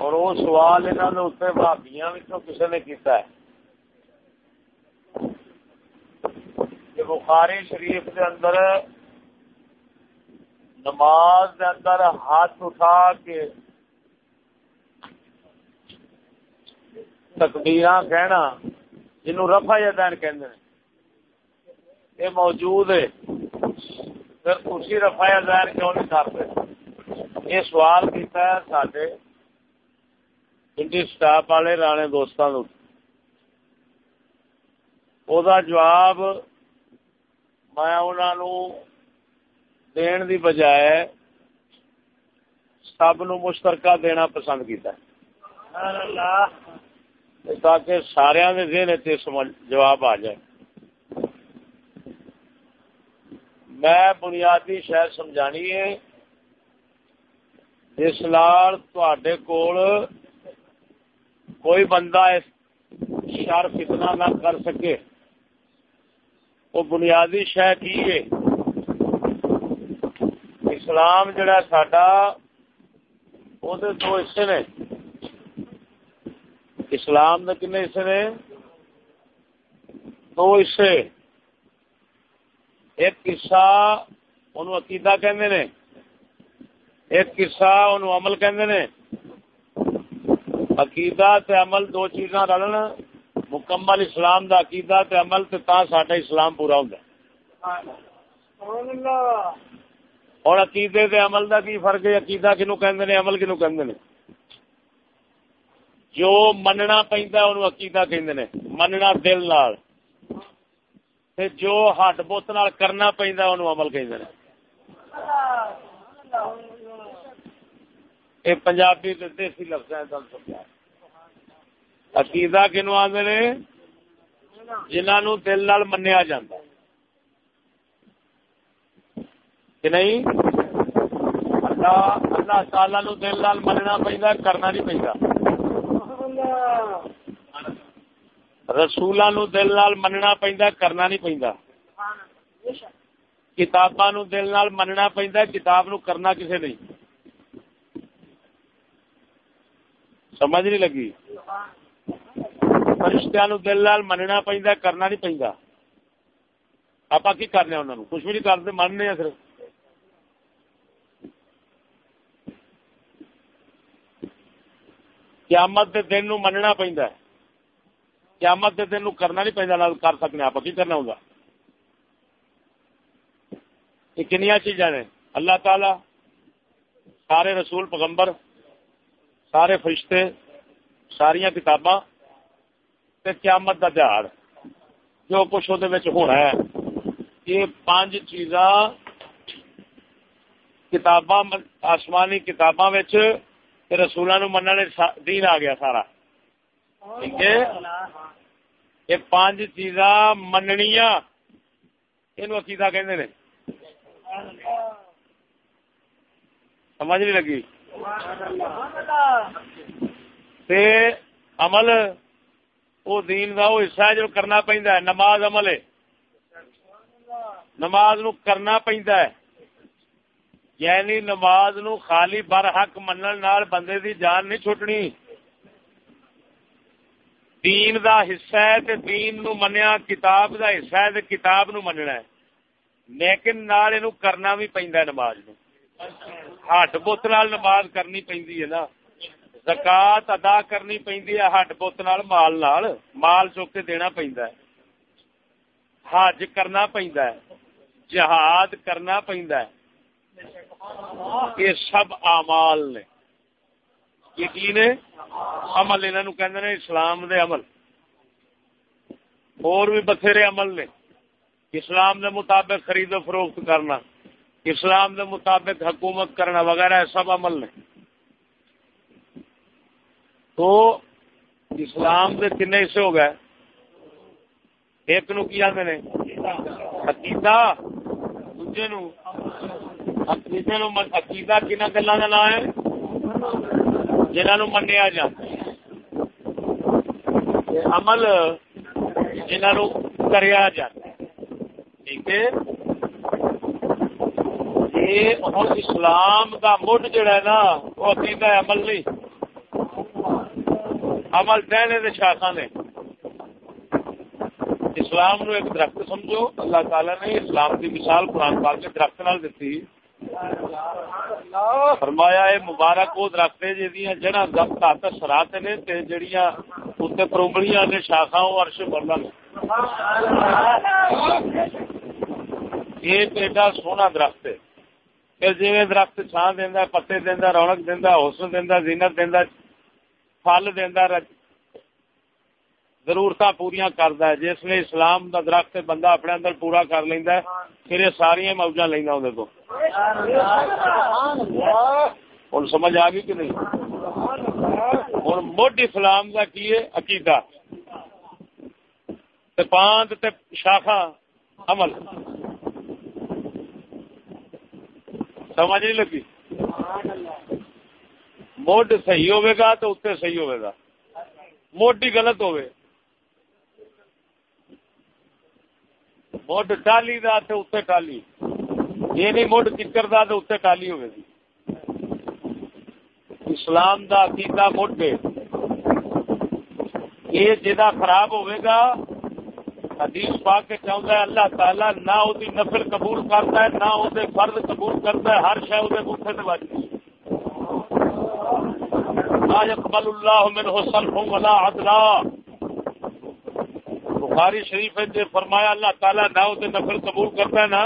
اور وہ سوال انہوں نے اتنے بھابیاں کسی نے کیتا ہے؟ کہ بخاری شریف کے اندر نماز کے اندر ہاتھ اٹھا کے تکبیر کہنا جنو رفا یا دین کہ یہ موجود ہے۔ پھر اسی رفا یا دین کیوں نہیں کرتے یہ سوال کیتا ہے سارے انڈی سٹاف والے رانے دوستوں جواب میں انہوں دین دی بجائے سب نو مشترکہ دینا پسند کیتا ہے۔ تاکہ سارا ذہن جواب آ جائے۔ میں بنیادی شہر سمجھانی ہے۔ جس لال تے کول کوئی بندہ شر فتنا نہ کر سکے، وہ بنیادی شہ کی ہے؟ اسلام جڑا ساڈا، وہ دو حصے نے۔ اسلام کے کن حصے نے؟ دو حصے۔ ایک قصہ ان عقیدہ کہندے نے، ایک قصہ ان عمل کہندے نے۔ عقیدہ تے عمل دو چیزاں رلن، مکمل اسلام دا عقیدہ تے عمل تے تا ساڈا اسلام پورا ہوندا اور عقیدے دے عمل دا کی فرق ہے؟ عقیدہ کنو کہندے نے، عمل کنو کہندے نے۔ جو مننا پیندا اونوں عقیدہ کہندے نے۔ مننا دل نال۔ تے جو ہٹ بوت نال کرنا پیندا اونوں عمل کہندے نے۔ اے پنجابی تے دیسی لفظ ہیں تم سمجھا عقیدہ کنو آدھے نے جنہوں دل نال منیا جا کہ نہیں اللہ اللہ تعالی نو دل نال مننا پہنتا کرنا نہیں پہنتا رسولہ نو دل نال مننا پہنتا کرنا نہیں پہنتا کتاباں نو دل نال مننا پہنتا کتاب نو کرنا کسے نہیں سمجھ نہیں لگی۔ فرشتہ نو دل لال مننا پہنتا کرنا نہیں پہنتا آپ کی کرنے انہوں نے کچھ بھی نہیں کرتے، مننے صرف۔ قیامت دے دن نو مننا پہنتا ہے۔ قیامت دے دن نو کرنا نہیں پہنتا نہ کر سکنے۔ آپ کی کرنا ہوگا یہ کنیا چیزاں نے۔ اللہ تعالی سارے رسول، پیغمبر سارے فرشتے ساریا کتاباں قیامت کا تہار جو کچھ وہ ہونا ہے۔ یہ پانچ چیزاں کتاباں، آسمانی کتاباں رسولوں نو من دین آ گیا سارا۔ ٹھیک ہے؟ یہ پانچ چیزاں مننیا عقیدہ کہ سمجھ نہیں لگی؟ عمل وہ دین کا وہ حصہ ہے جو کرنا پہنتا ہے، نماز عمل ہے۔ نماز نو کرنا پہنتا ہے۔ یعنی نماز نو خالی بر حق منن نال بندے دی جان نہیں چھٹنی دین دا حصہ ہے تے دین نو منیا، کتاب دا حصہ ہے تے کتاب نو مننا ہے۔ لیکن نال اینو کرنا بھی پیندا ہے نماز نو۔ ہٹ بت نال نماز کرنی پیندی ہے نا زکات ادا کرنی پی ہڈ بت نال مال نال مال چوک کے دینا پہنتا ہے حج کرنا پہنتا ہے جہاد کرنا پہنتا ہے یہ سب امال نے یہ کی نے عمل انہوں کہ اسلام دے عمل اور بھی بتھیرے عمل نے اسلام دے مطابق خرید و فروخت کرنا اسلام دے مطابق حکومت کرنا وغیرہ سب عمل نے۔ تو اسلام کے کن حصے ہو گئے۔ ایک نو کی آدھے عقیدہ۔ دوجے نو؟ عقیدے نو عقیدہ کن گلا کا نام ہے؟ جنہوں منیا جاتا عمل جنہوں کریا جاتا ٹھیک ہے؟ یہ اسلام کا مڈ جڑا ہے نا، وہ عقیدہ ہے، عمل نہیں۔ عمل دہنے شاخا نے۔ اسلام نو ایک درخت سمجھو۔ اللہ تعالی نے اسلام کی مثال قرآن پاک کے درخت نال دیتی فرمایا ہے مبارک وہ درخت ہے جہاں جڑا درخت ہاتھ سرات نے تے جڑیاں اتنے پروبڑیاں نے شاخا ارش بڑھنا یہ ایڈا سونا درخت ہے۔ پھر جی درخت چھان دینا پتے دینا رونق دینا حوصل دینا زینت دینا فل دینا ضرورت پوریا کرد ہے۔ جس نے اسلام دا درخت بندہ اپنے اندر پورا کر لینا ہے، پھر یہ ساری موجہ لینا اندر تو۔ ہوں سمجھ آ گئی کہ نہیں؟ ہوں مڈ اسلام کا کی ہے؟ عقیدہ۔ پاند شاخا عمل۔ سمجھ نہیں لگی۔ مڈ صحیح ہوئے گا تو اتنے صحیح ہوئے گا۔ موڈ ہی غلط ہوئے۔ مڈ ٹالی دا تے اتنے ٹالی۔ یہ نہیں مڈ چکر دا تے اتنے ٹالی ہوئے گی۔ اسلام دا عقیدہ مڈ یہ جدا خراب ہوئے گا حدیث پا کے چاہتا ہے اللہ تعالیٰ نہ وہ نفل قبول کرتا ہے، نہ وہ فرد قبول کرتا ہے، ہر شہ وہ بوٹے سے بچتی آج اقبال اللہ من حسن ہوں ولا عدلا بخاری شریف ہے فرمایا اللہ تعالیٰ نہ وہ نفل قبول کرتا ہے نا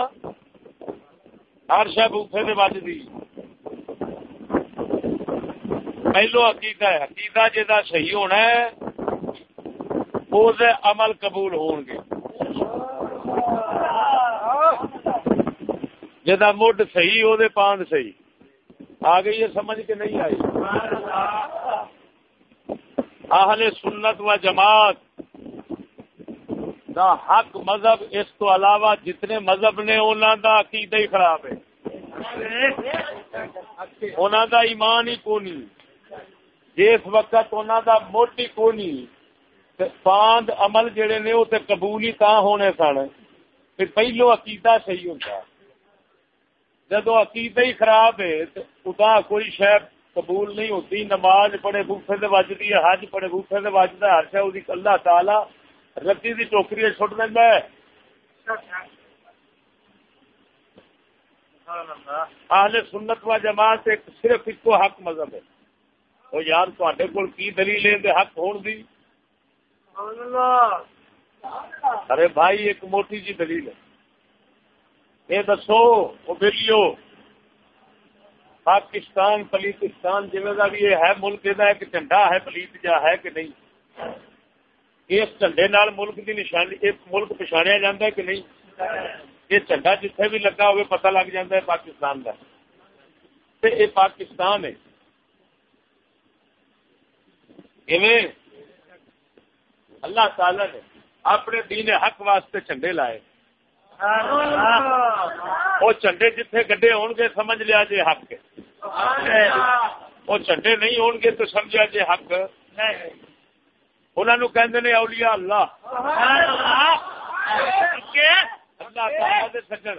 ہر شہ بوٹے سے بچتی پہلو عقیدہ ہے، عقیدہ جا صحیح ہونا ہے عمل قبول ہون گے۔ جدا مڈ صحیح وہ پاند صحیح۔ آ گئی ہے، سمجھ کے نہیں آئی۔ اہل سنت و جماعت دا حق مذہب، اس تو علاوہ جتنے مذہب نے انہوں دا عقیدہ ہی خراب ہے۔ انہوں دا ایمان ہی کونی۔ جس وقت انہوں دا موٹی کونی۔ پاند عمل جڑے نے وہ قبول ہی تا ہونے سن پھر پہلو عقیدہ صحیح ہوتا جدو عقیدہ ہی خراب ہے تو خدا کوئی شہ قبول نہیں ہوتی نماز پڑے بوفے سے وجدی ہے حج پڑے بوفے سے وجد ہے ہر شہ اللہ تعالی رتی کی ٹوکری چھٹ دینا ہے اہل سنت و جماعت ایک صرف ایک حق مذہب ہے وہ یار تے کول کی دلیل ہے حق ہون دی ارے بھائی، ایک موٹی جی دلیل ہے۔ یہ دسو، وہ بلیو۔ پاکستان پلیتستان جی کا بھی یہ ہے ملک، یہ ایک جھنڈا ہے پلیت جا ہے کہ نہیں۔ اس جھنڈے نال ملک کی نشانی، ایک ملک پچھاڑیا جا ہے کہ نہیں؟ یہ جھنڈا جتھے بھی لگا ہوئے پتہ لگ جاتا ہے پاکستان کا یہ پاکستان ہے۔ اللہ تعالی نے اپنے دین حق واسطے چنڈے لائے۔ وہ چنڈے جتھے گڈے ہون گے، سمجھ لیا جی حق وہ چنڈے نہیں ہون گے تو سمجھا جی حق۔ انہوں کہ اولیاء اللہ۔ اللہ دے سجن۔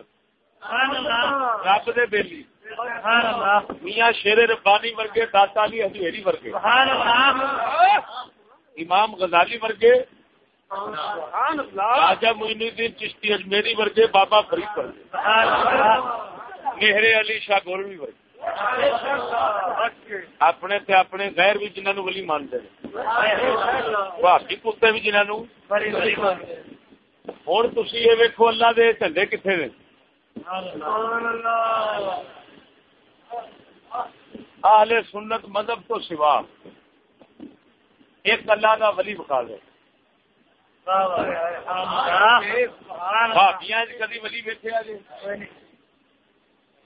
رب دے بیلی۔ میاں شیر ربانی ورگے، داتا علی ہزیری ورگے۔ امام غزالی ورگے راجا معین الدین چشتی اجمیری ورگے بابا فرید ورگے مہر علی شاہ گولوی ورگے۔ اپنے تے اپنے غیر بھی جنہوں ولی مانتے بھابی کتے بھی جنہوں ہوں تھی یہ ویکو اللہ دے جھنڈے کتنے نے؟ اہل سنت مذہب تو سوا۔ ایک اللہ کا ولی بکھا دے بھابیا کدی ولی بیٹھے جی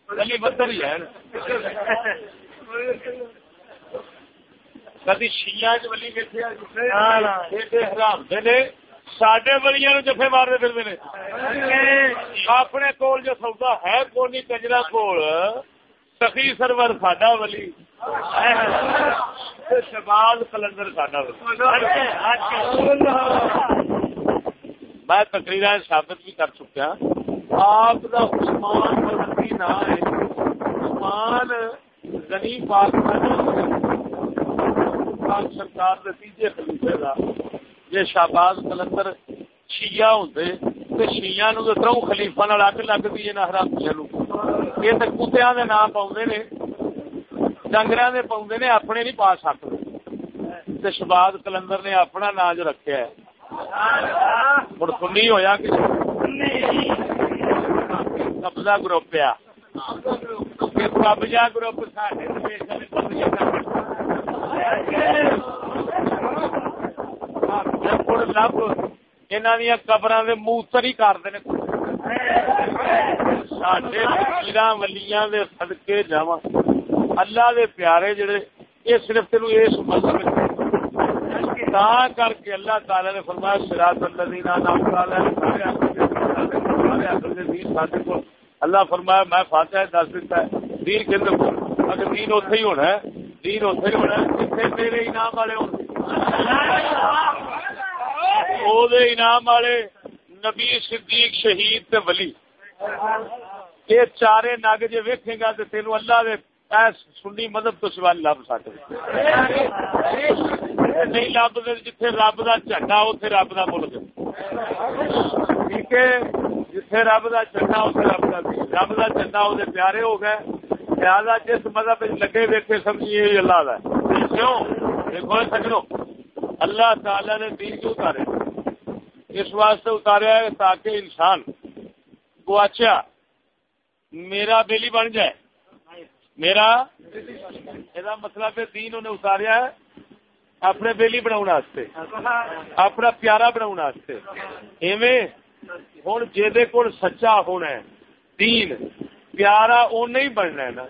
ولی بدر ہی ہے کدی شیا چلی بیٹھے حرام نے۔ سڈے ولییا جفے مارتے پھرتے اپنے کول جو سودا ہے کونی کجرا کول۔ سخی سرور ساڈا ولی۔ شباز کلندر ساڈا ولی۔ میں تقریر ثابت بھی کر چکا۔ آپ کا عثمان مذہبی نہ ہے۔ عثمان غنی پاک پاک سرکار دے تیجے خلیفے دا۔ جے شہباز کلندر شیعہ ہوندے تے شیعہ نو تے ترو خلیفہ نال اگ لگدی ہے نہ حرام چلو۔ یہ تے کتےاں دے نام پاوندے نے ڈنگراں دے پاوندے نے، اپنے نہیں پا سکدے تے شہباز کلندر نے اپنا نام جو رکھیا ہے۔ مڑ سنی ہویا کہ قبضہ گروپ آ قبضہ گروپ ساڈے دیش نے قبضہ کر لب ہاں، ان قبر موتر ہی کرتے سڈے پیرا ولیاں دے سدکے جا اللہ دے پیارے جڑے، یہ صرف تین اس مذہب تا کر کے اللہ تعالی نے فرمایا سراط اللہ فرمایا، میں فاتح دس دیتا ہے۔ دین کے اندر اگر دین اتے ہی ہونا ہے، دین اتے ہی ہونا ہے جتنے میرے انعام والے ہو انعام والے نبی صدیق شہید تے ولی یہ چارے نگ جی ویکے گا تو تینوں اللہ دے ایس سنی مذہب تو سوال لب سکتے نہیں لب جتھے رب کا جھنڈا اتنے رب کا ملک ٹھیک ہے جتھے رب کا جھنڈا اتنے رب کا رب کا جھنڈا وہ پیارے ہو گئے لہٰذا جس مذہب لگے ویکے سمجھیے اللہ کا کیوں دیکھو سجنو اللہ تعالی نے دین کیوں اتارے۔ اس واسطے اتاریا ہے تاکہ انسان گواچیا میرا بیلی بن جائے۔ میرا یہ مطلب دین انہیں اتاریا ہے اپنے بیلی بنا اپنا پیارا بنا ایویں ہوں جی کول سچا ہونا ہے۔ دین پیارا او نہیں بننا ہے نا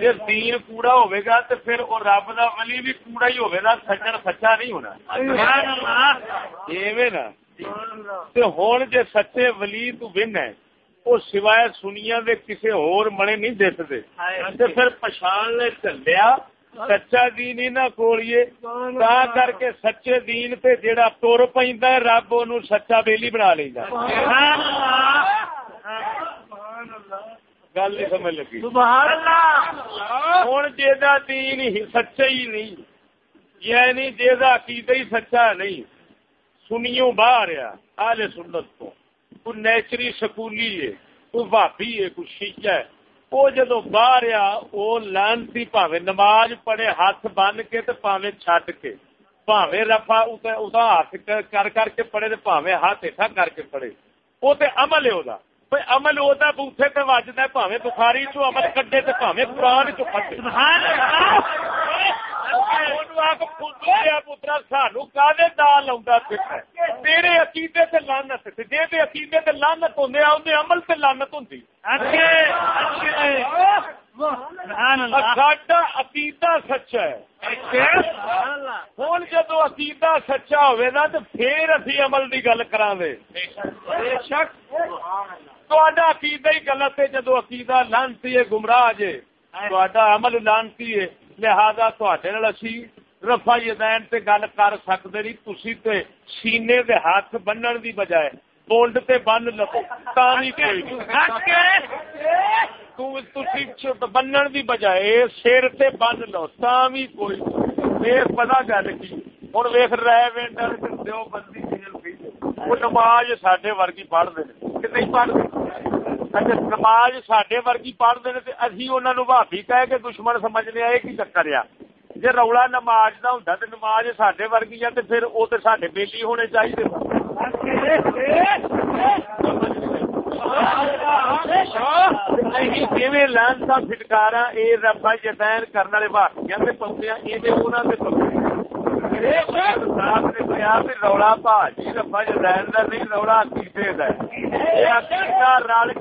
جی دین کوڑا ہوئے گا تو پھر وہ رب دا ولی بھی کوڑا ہی ہوئے گا سچن سچا نہیں ہونا ایویں نا ہوں جی سچے ولی تو بن ہے وہ سوائے سنیا دے کسی ہور منے نہیں دستے پھر پچھان لے چلیا سچا دین ہی نہ کھولیے تا کر کے سچے دین تے جیڑا تر پہ رب ان سچا بیلی بنا لینا گل نہیں سمجھ لگی۔ ہوں جا دین ہی سچا ہی نہیں یعنی جا عقیدہ ہی سچا نہیں۔ سنیوں باہر آلے سنت تو۔ کوئی نیچری سکولی ہے کوئی بھابی ہے کوئی شیچا ہے۔ وہ جدو باہر آ وہ لانتی پاوے نماز پڑھے ہاتھ بن کے تو پاوے چھٹ کے۔ پاوے رفا ہاتھ کر کر کے پڑھے تو پاوے ہاتھ ہیٹا کر کے پڑھے۔ وہ تو عمل ہے وہ عمل ہوتا بوٹے تے وجدا پاوے بخاری چو عمل کڈے تے پاوے قرآن چو کڈے پترا سانو کالے دال تیرے عقیدے تے لانت عقیدے تے لانت ہوں عمل تے لانت ہوں ساڈا عقیدہ سچا ہے۔ ہوں جدو عقیدہ سچا ہوئے نا تو پھر اسی عمل کی گل کرا دے عقیدہ ہی غلط ہے جدو عقیدہ لانتی ہے، گمراہ جے۔ عمل لانتی ہے۔ لہذا اسی رفا یدین تے گل کر سکتے نہیں تھی تے سینے دے ہاتھ بنن دی بجائے بولڈ تے بن لو۔ تا کوئی۔ بنن دی بجائے سر تے بن لو۔ تا بھی کوئی۔ پتا گل کی۔ ہوں ویخ رہے وینڈر دیو بندی۔ وہ نماز سڈے ورگی پڑھتے ہیں کہ نہیں پڑھتے اچھا نماز سڈے ورگی پڑھتے ہیں اسی انہوں بھابی کہہ کے دشمن سمجھنے آئے کی چکر آ جی رولا نماز کا ہوں تو نماز سڈے ورگی ہے تو پھر وہ تو سڈے بیلی ہونے چاہیے لانسا فٹکارا یہ ربا جتین کرنے والے بھارتیاں پاؤں یہ پاؤں رولا پاجی رفا جدین کا نہیں رولا عقیدے کا رل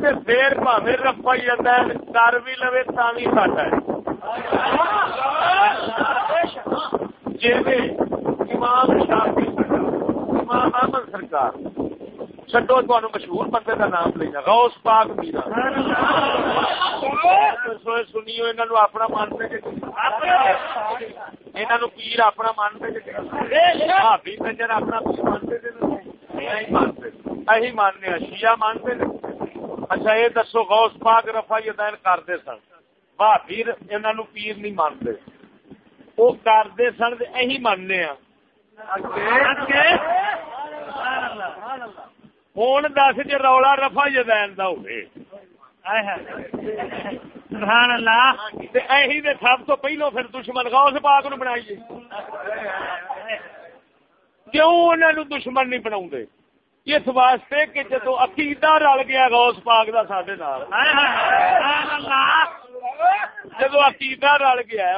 پھر رفا جدین کر بھی لو تا بھی سٹ ہے جی امام شافی امام احمد سرکار چڈو تمہیں مشہور بندے کا نام لینا غوث پاک میرا سنی اپنا مانتے انہوں پیر اپنا مانتے بھابی کنجر اپنا پیر مانتے اہی ماننے شیعہ مانتے اچھا یہ دسو غوث پاک رفا یدین کرتے سن بھابی انہوں پیر نہیں مانتے وہ کرتے سن اہی ماننے ہوں دس جی رولا کا سب تو پہلو پھر دشمن غوث پاک نو بنائیے۔ کیوں انہوں دشمن نہیں بنا اس واسطے کہ جدو عقیدہ رل گیا غوث پاک کا سڈے جدو عقیدہ رل گیا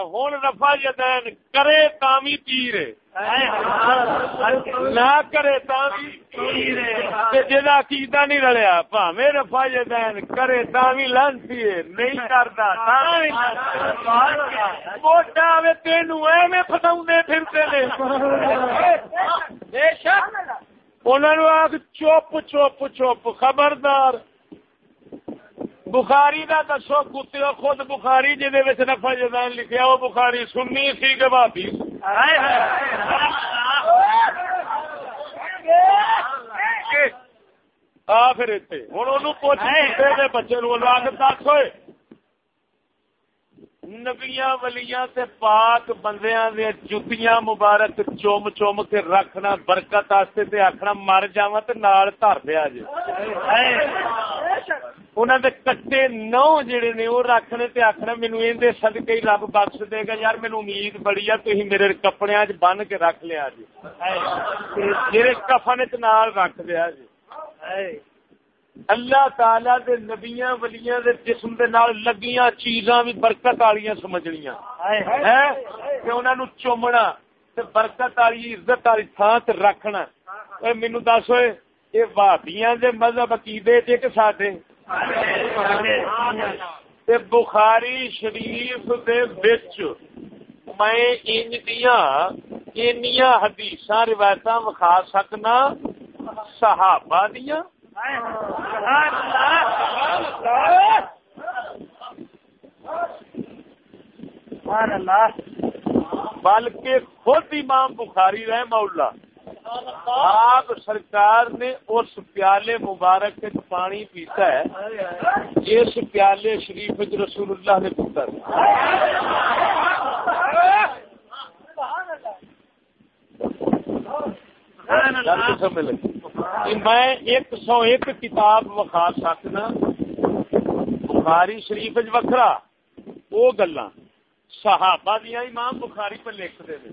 کرے تامی پیر۔ نہ کرے تامی عقیدہ نہیں رلیا پاوے رفا جدین کرے تامی نہیں کرتا موٹا ایویں فسا پھرتے انہوں آگ چپ چپ چپ خبردار۔ بخاری دا دسو کتے خود بخاری جہدے وچ نفع جدان لکھیا، او بخاری سنی سی کہ بھابی آ پھر اتنے ہوں پوچھ بچے نو دس ہوئے۔ نبیاں ولیاں تے پاک بندیاں دے جتیاں مبارک چوم چوم کے رکھنا برکت آستے تے آکھنا مر جاواں تے نال دھر دیا جی انہاں دے کٹے نو جڑے نے او رکھنے تے آکھنا مینوں این دے صدقے ہی رب بخش دے گا یار مینوں امید بڑی ہے تسی میرے کپڑیاں وچ بن کے رکھ لیا جی میرے کفن وچ نال رکھ دیا جی اللہ تعالی دے نبیاں ولیاں دے جسم دے نال لگیاں چیزاں بھی برکت والیاں سمجھنیاں۔ ہیں کہ انہاں نو چومنا تے برکت والی عزت والی تھان تے رکھنا۔ اے مینوں دس اوئے اے وہابیاں دے مذہب عقیدے تے کہ ساڈے؟ تے بخاری شریف دے وچ میں ان دیاں انیاں حدیثاں روایتاں وکھا سکنا صحابہ دیاں بلکہ خود امام بخاری رہے مولا آپ سرکار نے اس پیالے مبارک پانی پیتا ہے اس پیالے شریف رسول اللہ نے پتر سمجھ لگی میں ایک سو ایک کتاب وکھا سکنا۔ بخاری شریف وکھرا۔ وہ گلا صحابہ دیا امام بخاری پہ لکھتے ہیں۔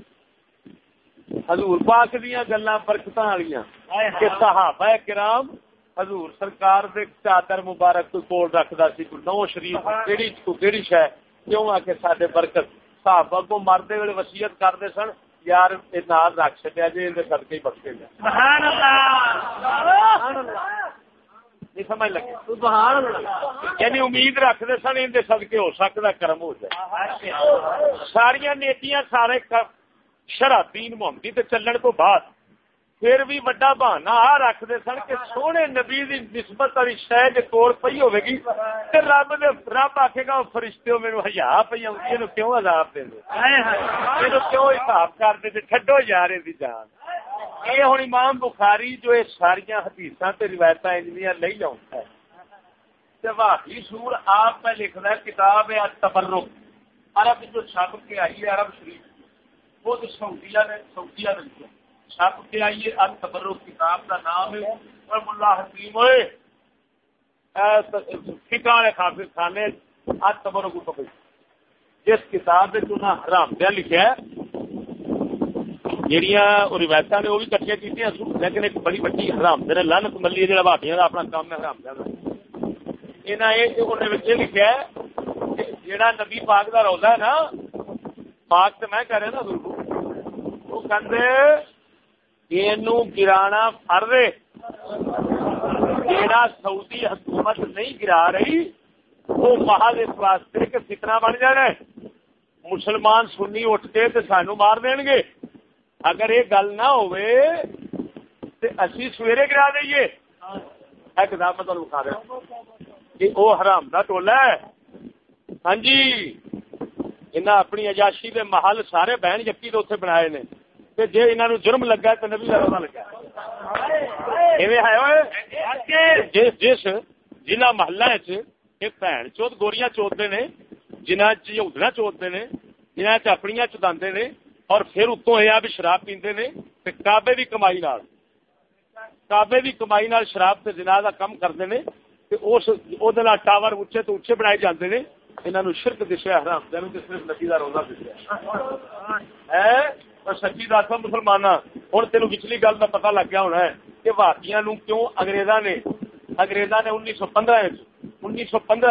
حضور پاک دیا گلا برکت والی کہ صحابہ کرام حضور سرکار دے چادر مبارک کوئی کول رکھتا سی نو شریف کہڑی کہڑی شہ کیوں آ کے سارے برکت؟ صحابہ کو مرتے ویلے وسیعت کرتے سن۔ یار نال رکھ چڈیا جی سدکے بخشے سمجھ لگے یعنی امید رکھتے سن ان سدکے ہو سکتا کرم ہو جائے ساریا نیتیاں سارے شرح دین محمدی چلن تو بعد پھر بھی وڈا بہانا آ رکھتے سن کہ سونے نبی دی نسبت والی شہ کول پی ہوگی رب رب آخے گا فرشتے میرے ہزار پی آؤں کیوں عذاب دے دے؟ کیوں حساب کر دے چڈو یار دی جان۔ یہ ہوں امام بخاری جو یہ ساری حدیث روایت لے آؤں ہے۔ واقعی سور آپ میں لکھنا ہے کتاب ہے تبرک عرب جو چھپ کے آئی ہے عرب شریف۔ وہ تو سعودیہ نے سعودیہ نے لکھا چھپ کے آئیے التبرک کتاب کا نام ہے، اور ملا حکیم ہوئے۔ ٹھکانے خافظ خانے التبرک پکڑ جس کتاب میں تنا حرام دیا لکھا ہے جہیا روایت نے، وہ بھی کٹیا کی لیکن ایک بڑی بڑی حرام۔ دے لانت ملی جہاں بھاٹیاں کا اپنا کام ہے حرام دیا۔ یہ لکھا ہے جہاں نبی پاک کا روزہ ہے نا، پاک تو میں کہہ رہا نا، وہ کہتے گرانا فرد جیڑا سعودی حکومت نہیں گرا رہی وہ محل اس واسطے کہ فتنا بن جانا ہے مسلمان سنی اٹھ کے سانو مار دین گے اگر یہ گل نہ ہوئے اسی سویرے گرا دئیے کتاب میں تمہیں بتا رہا کہ وہ حرام کا ٹولا ہے ہاں جی انہیں اپنی اجاشی کے محل سارے بہن جپی تو اتنے بنائے نے جی انہوں جرم لگا تو نبی لگا ایویں ہے لگا جس جس جنہ محلہ بھن چوت گوریاں چوتتے نے جنہ چودنا چوتتے نے جنہیں اپنی چداندے نے اور پھر اتوں یہ بھی شراب پیندے نے تے کعبے دی کمائی نال کعبے دی کمائی نال شراب تے جناح دا کم کرتے ہیں تے اس او دے ٹاور اونچے تو اونچے بنائے جاندے نے انہاں نو شرک دسیا حرام دے تے صرف نبی دا روزہ دسیا ہے اور سچی دس مسلماناں، ہن تینوں پچھلی گل دا پتہ لگ گیا ہونا ہے کہ بھارتیاں نو کیوں انگریزاں نے انگریزاں نے 1915 وچ 1915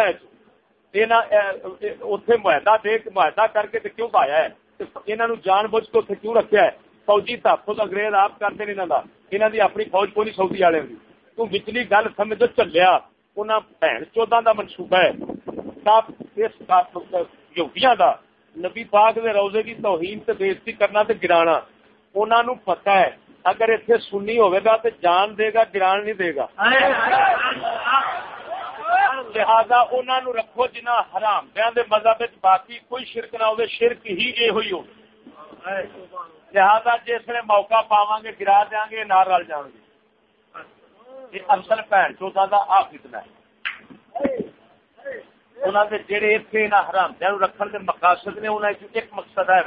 وچ معاہدہ دے، معاہدہ کر کے کیوں پایا ہے؟ انہوں جان بوجھ کے اتنے کیوں رکھا ہے؟ فوجی تحفظ آپ کرتے ہیں انہوں کا اپنی فوج کو نہیں سعودی والے کی تو گل سمجھو چلیا انہوں بھن چودہ کا منصوبہ ہے۔ یوگیاں نبی پاک دے روزے کی توہین تے بےزتی کرنا تے گرانا انہوں نے پتا ہے، اگر اتنے سنی ہوئے گا تو جان دے گا، گران نہیں دے گا۔ لہذا انہوں رکھو جنا حرام۔ دے مذہب باقی کوئی شرک نہ ہو شرک ہی یہ ہوئی ہو۔ لہذا جس نے موقع پاوا گے، گرا دیا گے نہ رل جان گے۔ اصل بھن چوتھا کا آ فتنا ہے۔ انہوں نے جڑے اتنے نہ حرام دیا رکھنے کے مقاصد نے انہوں ایک مقصد ہے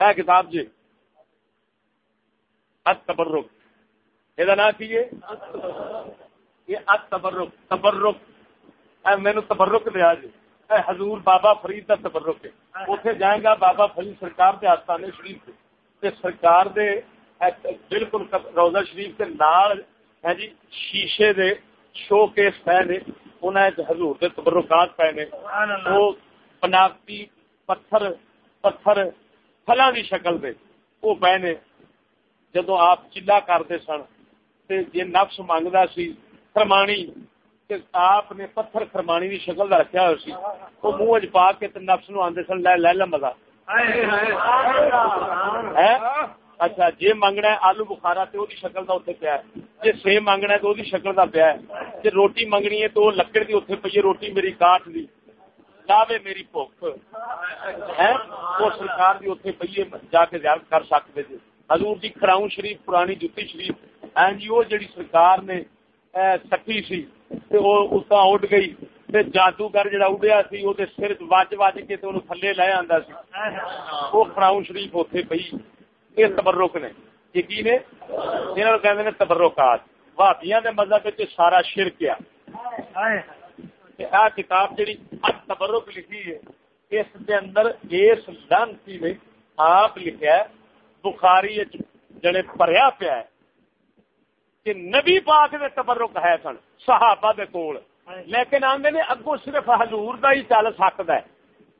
ہے کتاب جی ات تبرک یہ نام کی یہ ات تبرک۔ تبرک مینو تبرک دیا جی۔ اے حضور بابا فرید کا تبرک ہے۔ اتنے جائے گا بابا فرید سرکار کے آستانے شریف سے سرکار دے بالکل روزہ شریف کے نال ہے جی شیشے دے شو کیس پے نے انہیں حضور کے تبرکات پے نے وہ بناوٹی پتھر پتھر فلاں کی شکل دے وہ پے نے جدو آپ چلا کرتے سن جی نفس منگتا سی فرمانی آپ نے پتھر فرمانی کی شکل کا رکھا ہوا سی وہ منہ پا کے نفس نو آدھے سن لے لے مزہ اچھا جی منگنا ہے آلو بخارا تو شکل کا اتنے پیا جی سیم منگنا ہے تو شکل کا پیا جی روٹی منگنی ہے تو لکڑ کی اتنے پی روٹی میری کاٹ دی۔ لاوے میری بھوک۔ ہے وہ سرکار کی اتنے پیے جا کے زیادہ کر سکتے تھے حضور جی کراؤن شریف، پرانی جتی شریف۔ ہاں جی وہ جڑی سرکار نے سکی سی اتنا اڈ گئی۔ جادوگر جڑا اڈیا سی وہ سر وج وج کے تھلے لے آتا سی۔ وہ فراؤن شریف اتنے پی یہ تبرک نے۔ یہ کی نے یہاں کہ تبرکات۔ کے مذہب سارا شرک آ کتاب جڑی تبرک لکھی ہے اس کے اندر اس لانسی نے آپ لکھا بخاری جڑے پریا پیا ہے کہ نبی پاک دے تبرک ہے سن صحابہ دے کول۔ لیکن آندے نے اگو صرف حضور دا ہی چل سکتا ہے۔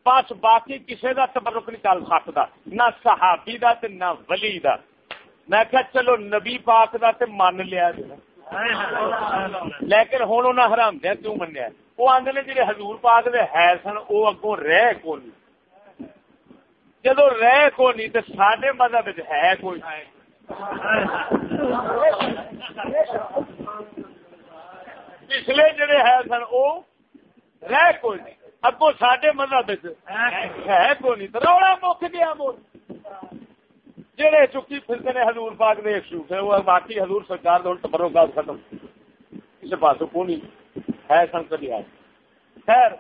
بس باقی کسے دا تبرک نہیں چل سکتا، نہ صحابی دا تے نہ ولی دا۔ میں کہا چلو نبی پاک دا تے مان لیا۔ لیکن ہوں انہیں حرام دیا کیوں منیا؟ وہ آدھے نے جی حضور پاک دے ہے سن وہ اگوں رہ کو نہیں۔ جدو رہ کو نہیں تو سڈے مذہب ہے کوئی۔ پچھلے جڑے ہے سن وہ رہ کوئی نہیں۔ اگو سڈے مذہب ہے کوئی نہیں؟ روڑا مک گیا مول۔ جڑے چکی پھرتے نے حضور پاک نے ایک شوف ہے، وہ باقی حضور سرکار دون تبرو کا ختم۔ کسی پاس کو نہیں؟ ہے سن کبھی آئے خیر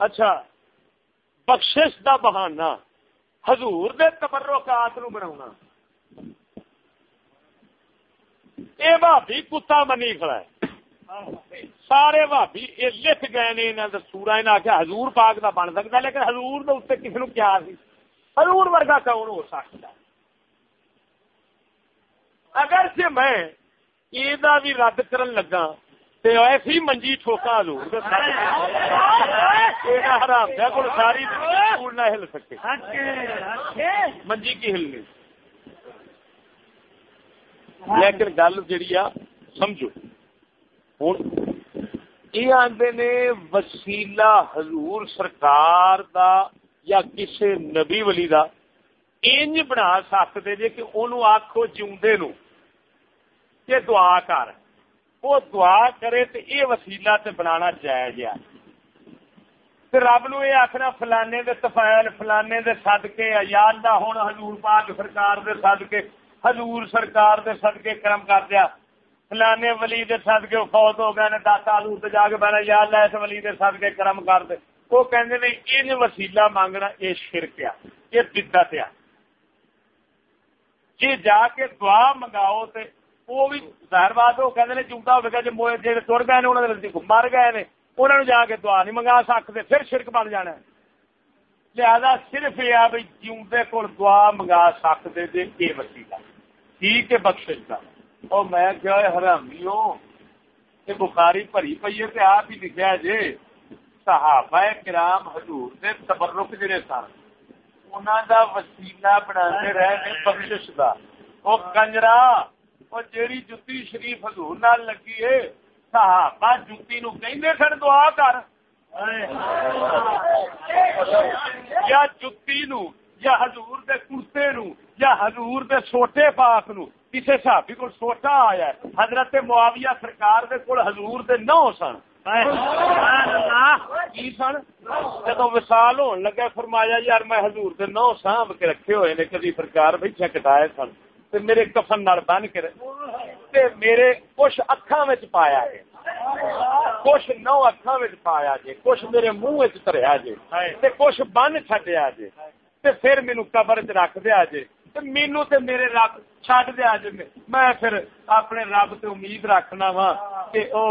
اچھا بخشش دا بہانہ حضور دے تبرکات نو بناونا یہ بھابی کتا منی کھڑا ہے۔ سارے بھابی یہ لکھ گئے نے انہوں نے سورا انہیں آخیا حضور پاک کا بن سکتا لیکن حضور نے اتنے کسی نے کیا سی؟ حضور ورگا کون ہو سکتا اگر سے میں یہ بھی رد کرن لگا تو ایسی منجی ٹھوکا حضور حرام کو ساری نہ ہل سکے۔ منجی کی ہلنی لیکن گل جہی آ، سمجھو ہوں یہ آدھے نے وسیلہ حضور سرکار دا یا کسی نبی ولی دا انج بنا سکتے جی کہ انہوں آخو جیوندے نو کہ دعا کر۔ وہ دعا کرے تو یہ وسیلہ تے بنانا جائز ہے۔ رب نو یہ آخنا فلانے دے تفائل فلانے دے صدقے یا اللہ ہوں حضور پاک سرکار دے صدقے، حضور سرکار دے صدقے کرم کر دیا۔ فلانے ولی دے صدقے فوت ہو گئے نے دس آلو تے جا کے بہنا یا اللہ اس ولی دے صدقے کرم کر دے۔ وہ کہتے نے، یہ وسیلا مانگنا، یہ شرک آ یہ بدت آ جی جا کے دعا منگاؤ تو وہ بھی ظاہر بات وہ کہتے ہیں چونکا ہوگا جی موئے جی تر گئے انہوں نے مر گئے نے انہوں نے جا کے دعا نہیں منگا سکتے، پھر شرک بن جانا ہے۔ لہذا صرف یہ ہے بھائی جیوتے کو دعا منگا سکتے جی یہ وسیلہ ٹھیک ہے بخش کا اور میں کیا حرامی ہوں کہ بخاری بھری پی ہے آپ ہی لکھا جی۔ صحابہ کرام حضور دے تبرک جڑے سن انہوں دا وسیلہ بنا رہے بخش کا وہ کنجرا، وہ جیڑی جتی شریف حضور نال لگی ہے، صحابہ جتی نو کہندے سن دعا کر۔ یا جتی نو، یا حضور دے کرتے نو، یا حضور دے سوٹے پاک نو۔ کسی صحابی کو سوٹا آیا ہے حضرت معاویہ سرکار دے کول حضور دے نو سن۔ سن؟ جدو وسال ہون لگا فرمایا یار میں حضور دے نو سانب کے رکھے ہوئے نے کدی سرکار بھائی کٹائے سن۔ تے میرے کفن نال بن کے تے میرے کچھ اکھاں وچ پایا ہے کچھ نو اکھاں وچ پایا جے۔ کچھ میرے منہ وچ تریا جے۔ تے کچھ بن چھڈیا جے۔ تے پھر مینوں قبر وچ رکھ دیا جے۔ تے مینوں تے میرے رب چھڈ دیا جے میں پھر اپنے رب تے امید رکھنا وا کہ او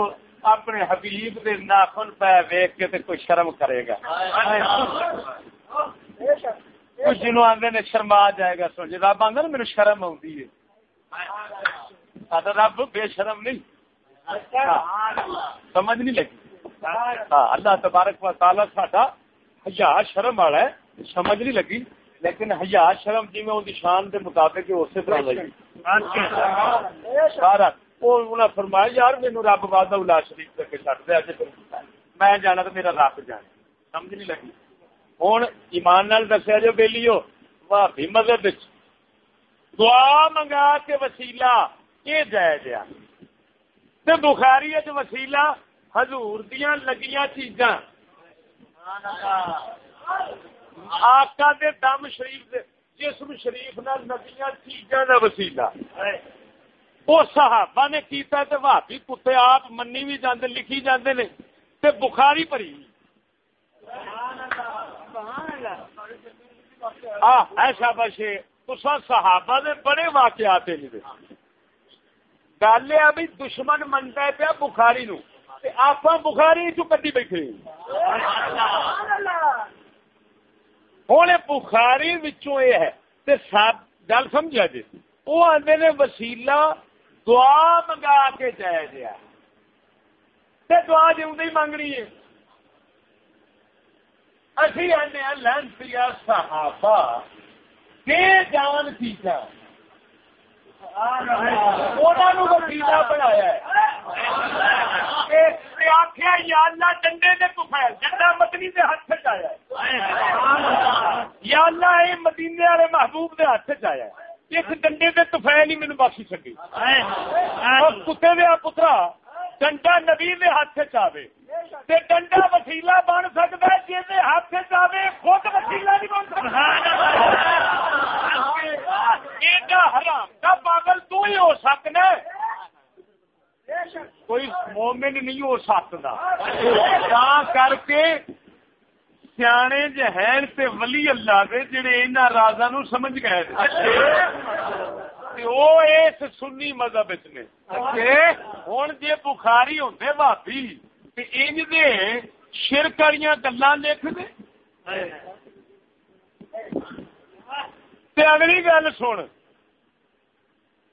اپنے حبیب دے ناخن پہ ویکھ کے تے کوئی شرم کرے گا جنوب آدھے نے شرما جائے گا سو جی رب آدھا نا میرے شرم آتی ہے رب بے شرم نہیں سمجھ نہیں لگی ہاں اللہ تبارک و تعالی ساڈا ہزار شرم والا ہے سمجھ نہیں لگی لیکن ہزار شرم جی میں ان شان کے مطابق اسی طرح لگی۔ سارا۔ وہ فرمایا، یار مینو رب واد شریف کر کے چڑھ دیا میں جانا تو میرا رب جانا سمجھ نہیں لگی۔ ہوں ایمان نال دسیا، جو بہلی ہو بھابی مذہب دعا منگا کے وسیلا یہ جائے جا بخاری وسیلا حضور دیا لگیا چیزاں۔ آقا دے دم شریف دے جسم شریف نال لگیا چیزاں دا وسیلا وہ صحابہ نے کیتا تے بھابی کتے آپ منی بھی جاندے لکھی جاندے نے تے بخاری پری ایسا بشے صحابہ دے بڑے واقعات گل یہ بھی دشمن منتا ہے پیا بخاری نو آپ بخاری چ کدی بیٹھے ہوں بخاری وچوں یہ ہے تے گل سمجھا جی؟ وہ آدھے نے وسیلا دعا منگا کے جایا گیا تے دعا جی ہی منگنی ہے۔ اسی آنے لینسیا صحابہ، کے جان سیکھا وسیلا بنایا آخیا یا اللہ ڈنڈے نے کفایا ڈنڈا مدنی کے ہاتھ چیا یا اللہ یہ مدینے والے محبوب کے ہاتھ چیا اس ڈنڈے کے تفیل نہیں مینو بخشی سکی۔ کتے دیا پترا ڈنڈا نبی کے ہاتھ چاہے ڈنڈا وسیلا بن سکتا ہے جی ہاتھ چاہے، خود وسیلا نہیں بن سکتا۔ حرام کا پاگل تو ہی ہو سکنا کوئی مومن نہیں ہو سکتا۔ کر کے سیانے جہین تے ولی اللہ دے جڑے ان رازا نو سمجھ گئے وہ اس سنی مذہب نے۔ ہوں جی بخاری ہوتے بھابی انج دے شرک والی گلا لکھ دے۔ اگلی گل سن۔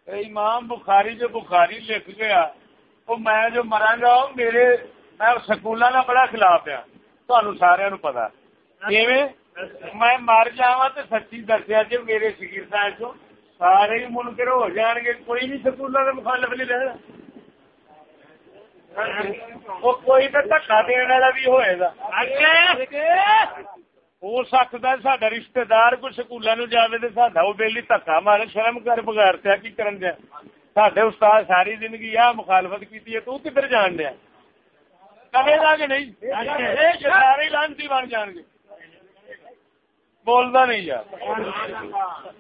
امام بخاری جو بخاری لکھ گیا وہ میں جو مرا گا میرے، میں سکولوں کا بڑا خلاف ہاں۔ تمہیں سارا نو پتا میں مر جا تو سچی دسیا جی میرے شکیر صاحب چو سارے ہی منکر ہو جان گے۔ کوئی نہیں سکولوں کا مخالف نہیں رہا وہ کوئی تو دکا دن والا بھی ہوئے گا ہو سکتا ہے سڈا رشتے دار کوئی سکولوں نو جائے تو سا وہ بہلی دکا مارے شرم کر بغیر تیا کی کرن دیا سڈے استاد ساری زندگی آ مخالفت کی تو کدھر جان دیا کہے گا کہ نہیں سارے بن جان گے بولتا نہیں یار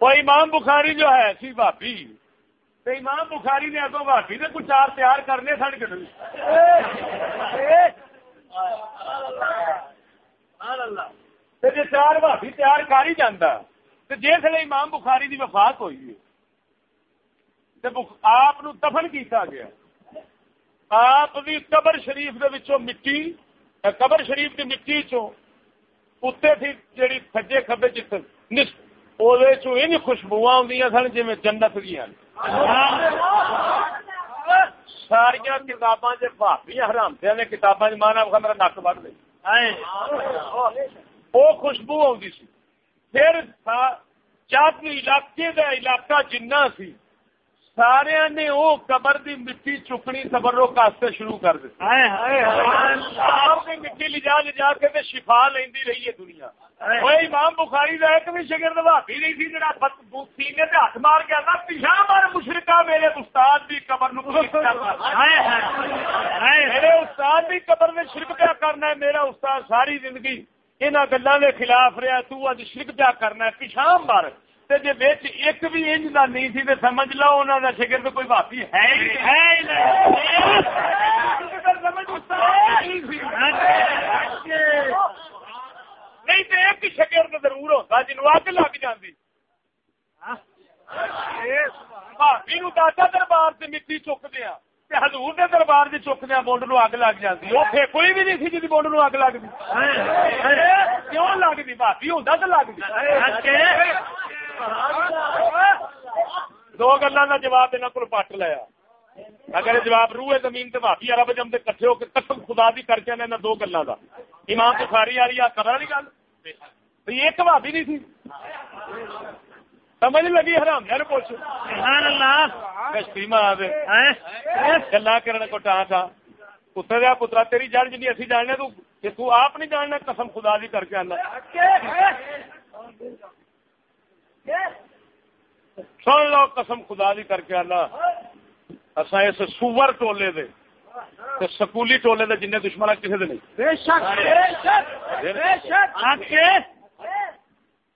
کوئی امام بخاری جو ہے سی بھابی امام بخاری نے اگوں بھابی نے کچھ چار تیار کرنے سن کے جی چار بھابی تیار کر ہی جانا تو جس لیے امام بخاری کی وفات ہوئی ہے آپ دفن کیتا گیا۔ آپ بھی قبر شریف دے مٹی قبر شریف کی مٹی چتے تھی جیڑی سجے کبے جی خوشبو آدی سن جی جنت دیا ساریا کتاباں بھابی حرامدیا نے کتاباں مانا میرا نک بڑھ گئی۔ وہ خوشبو آتی سی۔ پھر جب علاقے کا علاقہ جنہ سی سارے نے وہ قبر دی مٹی چکنی تبرک واسطے شروع کر دی۔ مٹی لجا لجا کے شفا لینی رہی ہے دنیا۔ امام بخاری کا ایک بھی شگرد بھابی نہیں سی جا سینے سے ہاتھ مار کے آتا پیچھا مار مشرقہ میرے استاد بھی قبر میرے استاد بھی قبر میں شرک پیا کرنا ہے میرا استاد ساری زندگی انہوں گلوں کے خلاف رہا تو اج شرک پیا کرنا ہے پیچھا مار۔ جی ایک بھی انج کا نہیں سی تو سمجھ لو انہوں کا شکر تو کوئی باپی ہے نہیں تو ایک تو ضرور ہوتا جنوب اگ لگ بھابی نو دادا دربار سے مٹی چکتے ہیں ہزور کے دربار سے چکتے ہیں بونڈ نو اگ لگ جاتی وہ کوئی بھی نہیں سی جی بونڈ نو اگ لگتی کیوں لگتی بھابی ہوتا تو لگتی دو گلوں کا جواب یہاں کو پٹ لیا۔ اگر جواب روح زمین سے بھابی ارب جم کے کٹھے ہو کے قسم خدا بھی کر کے دو گلوں کا ایمان تو ساری آ رہی ہے کرا نہیں گل۔ ایک بھابی نہیں تھی سمجھ لگی حرام یار پوچھ۔ کشتی گلا کرنے کو ٹان تھا۔ پتر دیا پترا تیری جڑ جی اسی جاننے تو کہ تو آپ نہیں جاننا قسم خدا دی کر کے آنا سن لو قسم خدا دی کر کے آنا اصا اس سور ٹولے دے سکولی ٹولے دے جن دشمن کسی دے نہیں۔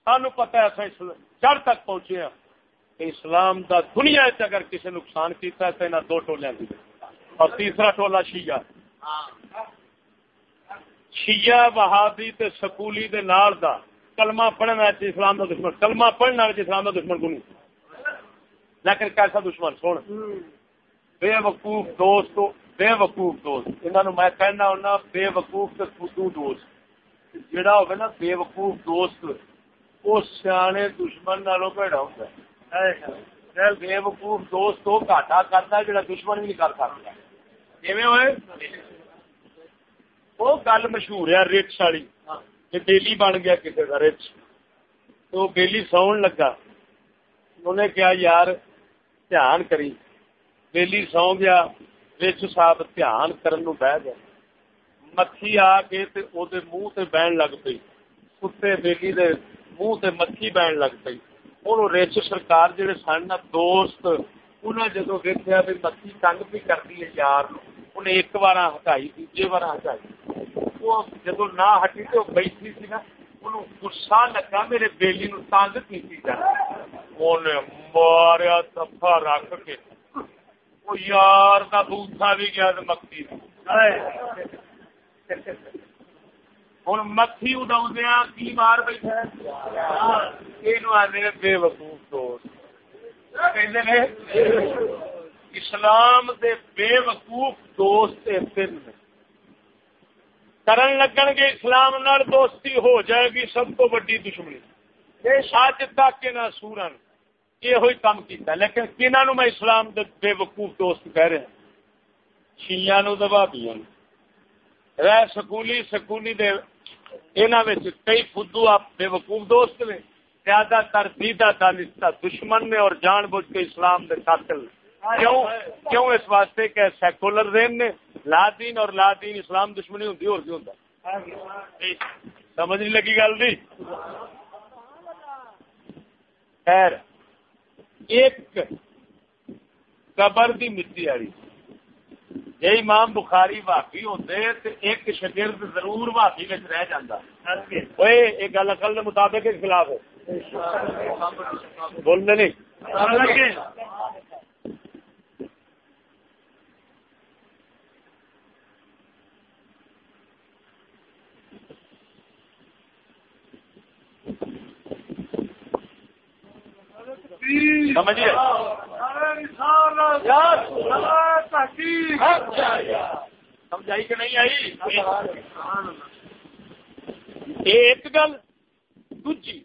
سانو پتا ہے چڑھ تک پہنچے ہیں۔ کہ اسلام دا دنیا اگر کسی نقصان کیتا ہے تو انہیں دو ٹولیا کی اور تیسرا ٹولا شیعہ۔ شیعہ بہادی تے سکولی دے نال دا۔ کلمہ پڑھنا اسلام دا دشمن، کلمہ پڑھنا اسلام دا دشمن کو نہیں۔ لیکن کیسا دشمن؟ سن۔ بے وقوف دوست، بے وقوف دوست۔ انہوں میں کہنا ہونا، بے وقوف تے خودو دوست۔ جڑا ہوگا نا بے وقوف دوست وہ سیانے دشمن نالوں بھڑا ہوتا ہے؟ بے وقوف دوست وہ گھاٹا کرتا ہے جڑا دشمن بھی نہیں کر سکتا کیویں ہوئے؟ وہ گل مشہور ہے رچ والی۔ کہ بیلی بن گیا کسی کا تو بیلی سون لگا۔ انہیں کیا یار، دھیان کری۔ بیلی سو گیا رچ صاحب دھیان کرن نو بہ گیا۔ مکھی آ کے منہ تے بہن لگ پئی۔ کتے بیلی دے منہ تے مکھی بہن لگ پئی۔ ہوں رچ سرکار جہے سن، دوست انہیں جدو دیکھا بھی مکھی تنگ بھی کرتی ہے، یار، انہیں ایک بار ہٹائی دوجے بار ہٹائی۔ وہ جدو نہ ہٹی تو بیٹھی سی نا لگا میرے بیلی نو تنگ ماریا رکھ کے۔ یار بھی گیا مکھی ہوں مکھی کی مار بیٹھا بے وقوف دوست۔ اسلام دے بے وقوف دوست تین کرن لگن گے اسلام نال دوستی ہو جائے گی سب کو بڑی دشمنی۔ اج تک نہ سورن یہ ہوئی کام کیتا لیکن کنہوں نو میں اسلام دے بے وقوف دوست کہہ رہا شیعہ نو دبا دیا۔ رہ سکولی سکولی دے انہاں وچ کئی فدو آپ بے وقوف دوست نے۔ زیادہ تر دیدہ دانستہ دشمن نے اور جان بوجھ کے اسلام دے قاتل کیوں کیوں اس واسطے کہ سیکولر رین نے لا دین اور لا دین اسلام دشمنی ہوتی اور کیوں ہوتا سمجھ نہیں لگی گل نہیں خیر، ایک قبر دی مٹی والی۔ جی امام بخاری واقعی ہوتے تو ایک شگرد ضرور واقعی میں رہ جاتا یہ گل اقل کے مطابق خلاف ہے بولنے نہیں۔ سمجھیے۔ سمجھائی کہ نہیں آئی؟ ایک گل دوجی۔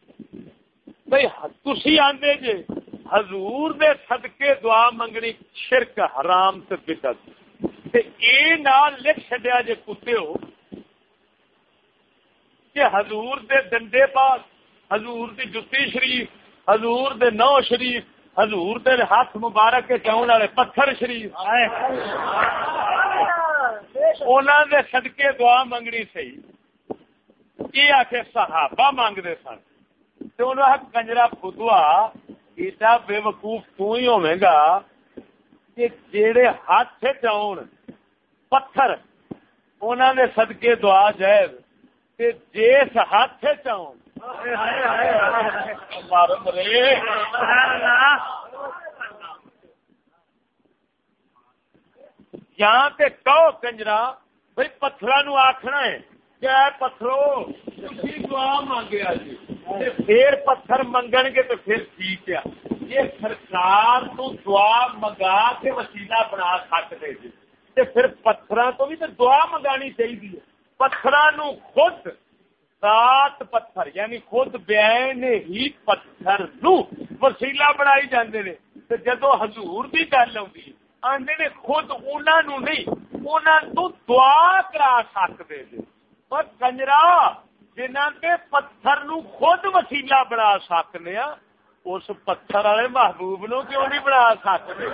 بھائی تھی آدھے جی حضور دے صدقے دعا منگنی شرک، حرام سے بدت اے نال لکھ چڈیا جے کتے ہو کہ حضور دے ڈنڈے پاس حضور دی جتی شریف حضور دے نو شریف حضور دے ہاتھ مبارک کے چون والے پتھر شریف۔ انہوں دے صدقے دعا منگنی سی۔ یہ آ کے صحابہ مانگتے سن؟ تو انہوں کنجرا بدوا ایڈا بے وقوف تو ہی ہوے گا کہ جیڑے ہاتھ چاؤن پتھر انہوں نے صدقے دعا جائز۔ جس ہاتھ چاؤن یہاں تے کہو کنجرا بھائی پتھر نو آخنا ہے کیا پتھرو دعا مانگیا جی پھر پتھر منگن گے تو پھر ٹھیک ہے۔ یہ سرکار تو دعا منگا کے وسیلہ بنا سکتے جی پھر پتھر تو بھی تو دعا منگانی چاہیے۔ پتھر خود سات پتھر یعنی خود بین ہی پتھر نو وسیلہ بنائی جاندے نے۔ تے جدو حضور دی گل آندی آندے نے خود انہاں نو نہیں انہاں تو دعا کرا سکدے نے۔ پر کنجرا، جنہاں تے پتھر نو خود وسیلہ بنا سکنے ہاں اس پتھر والے محبوب نو کیوں نہیں بنا سکتے؟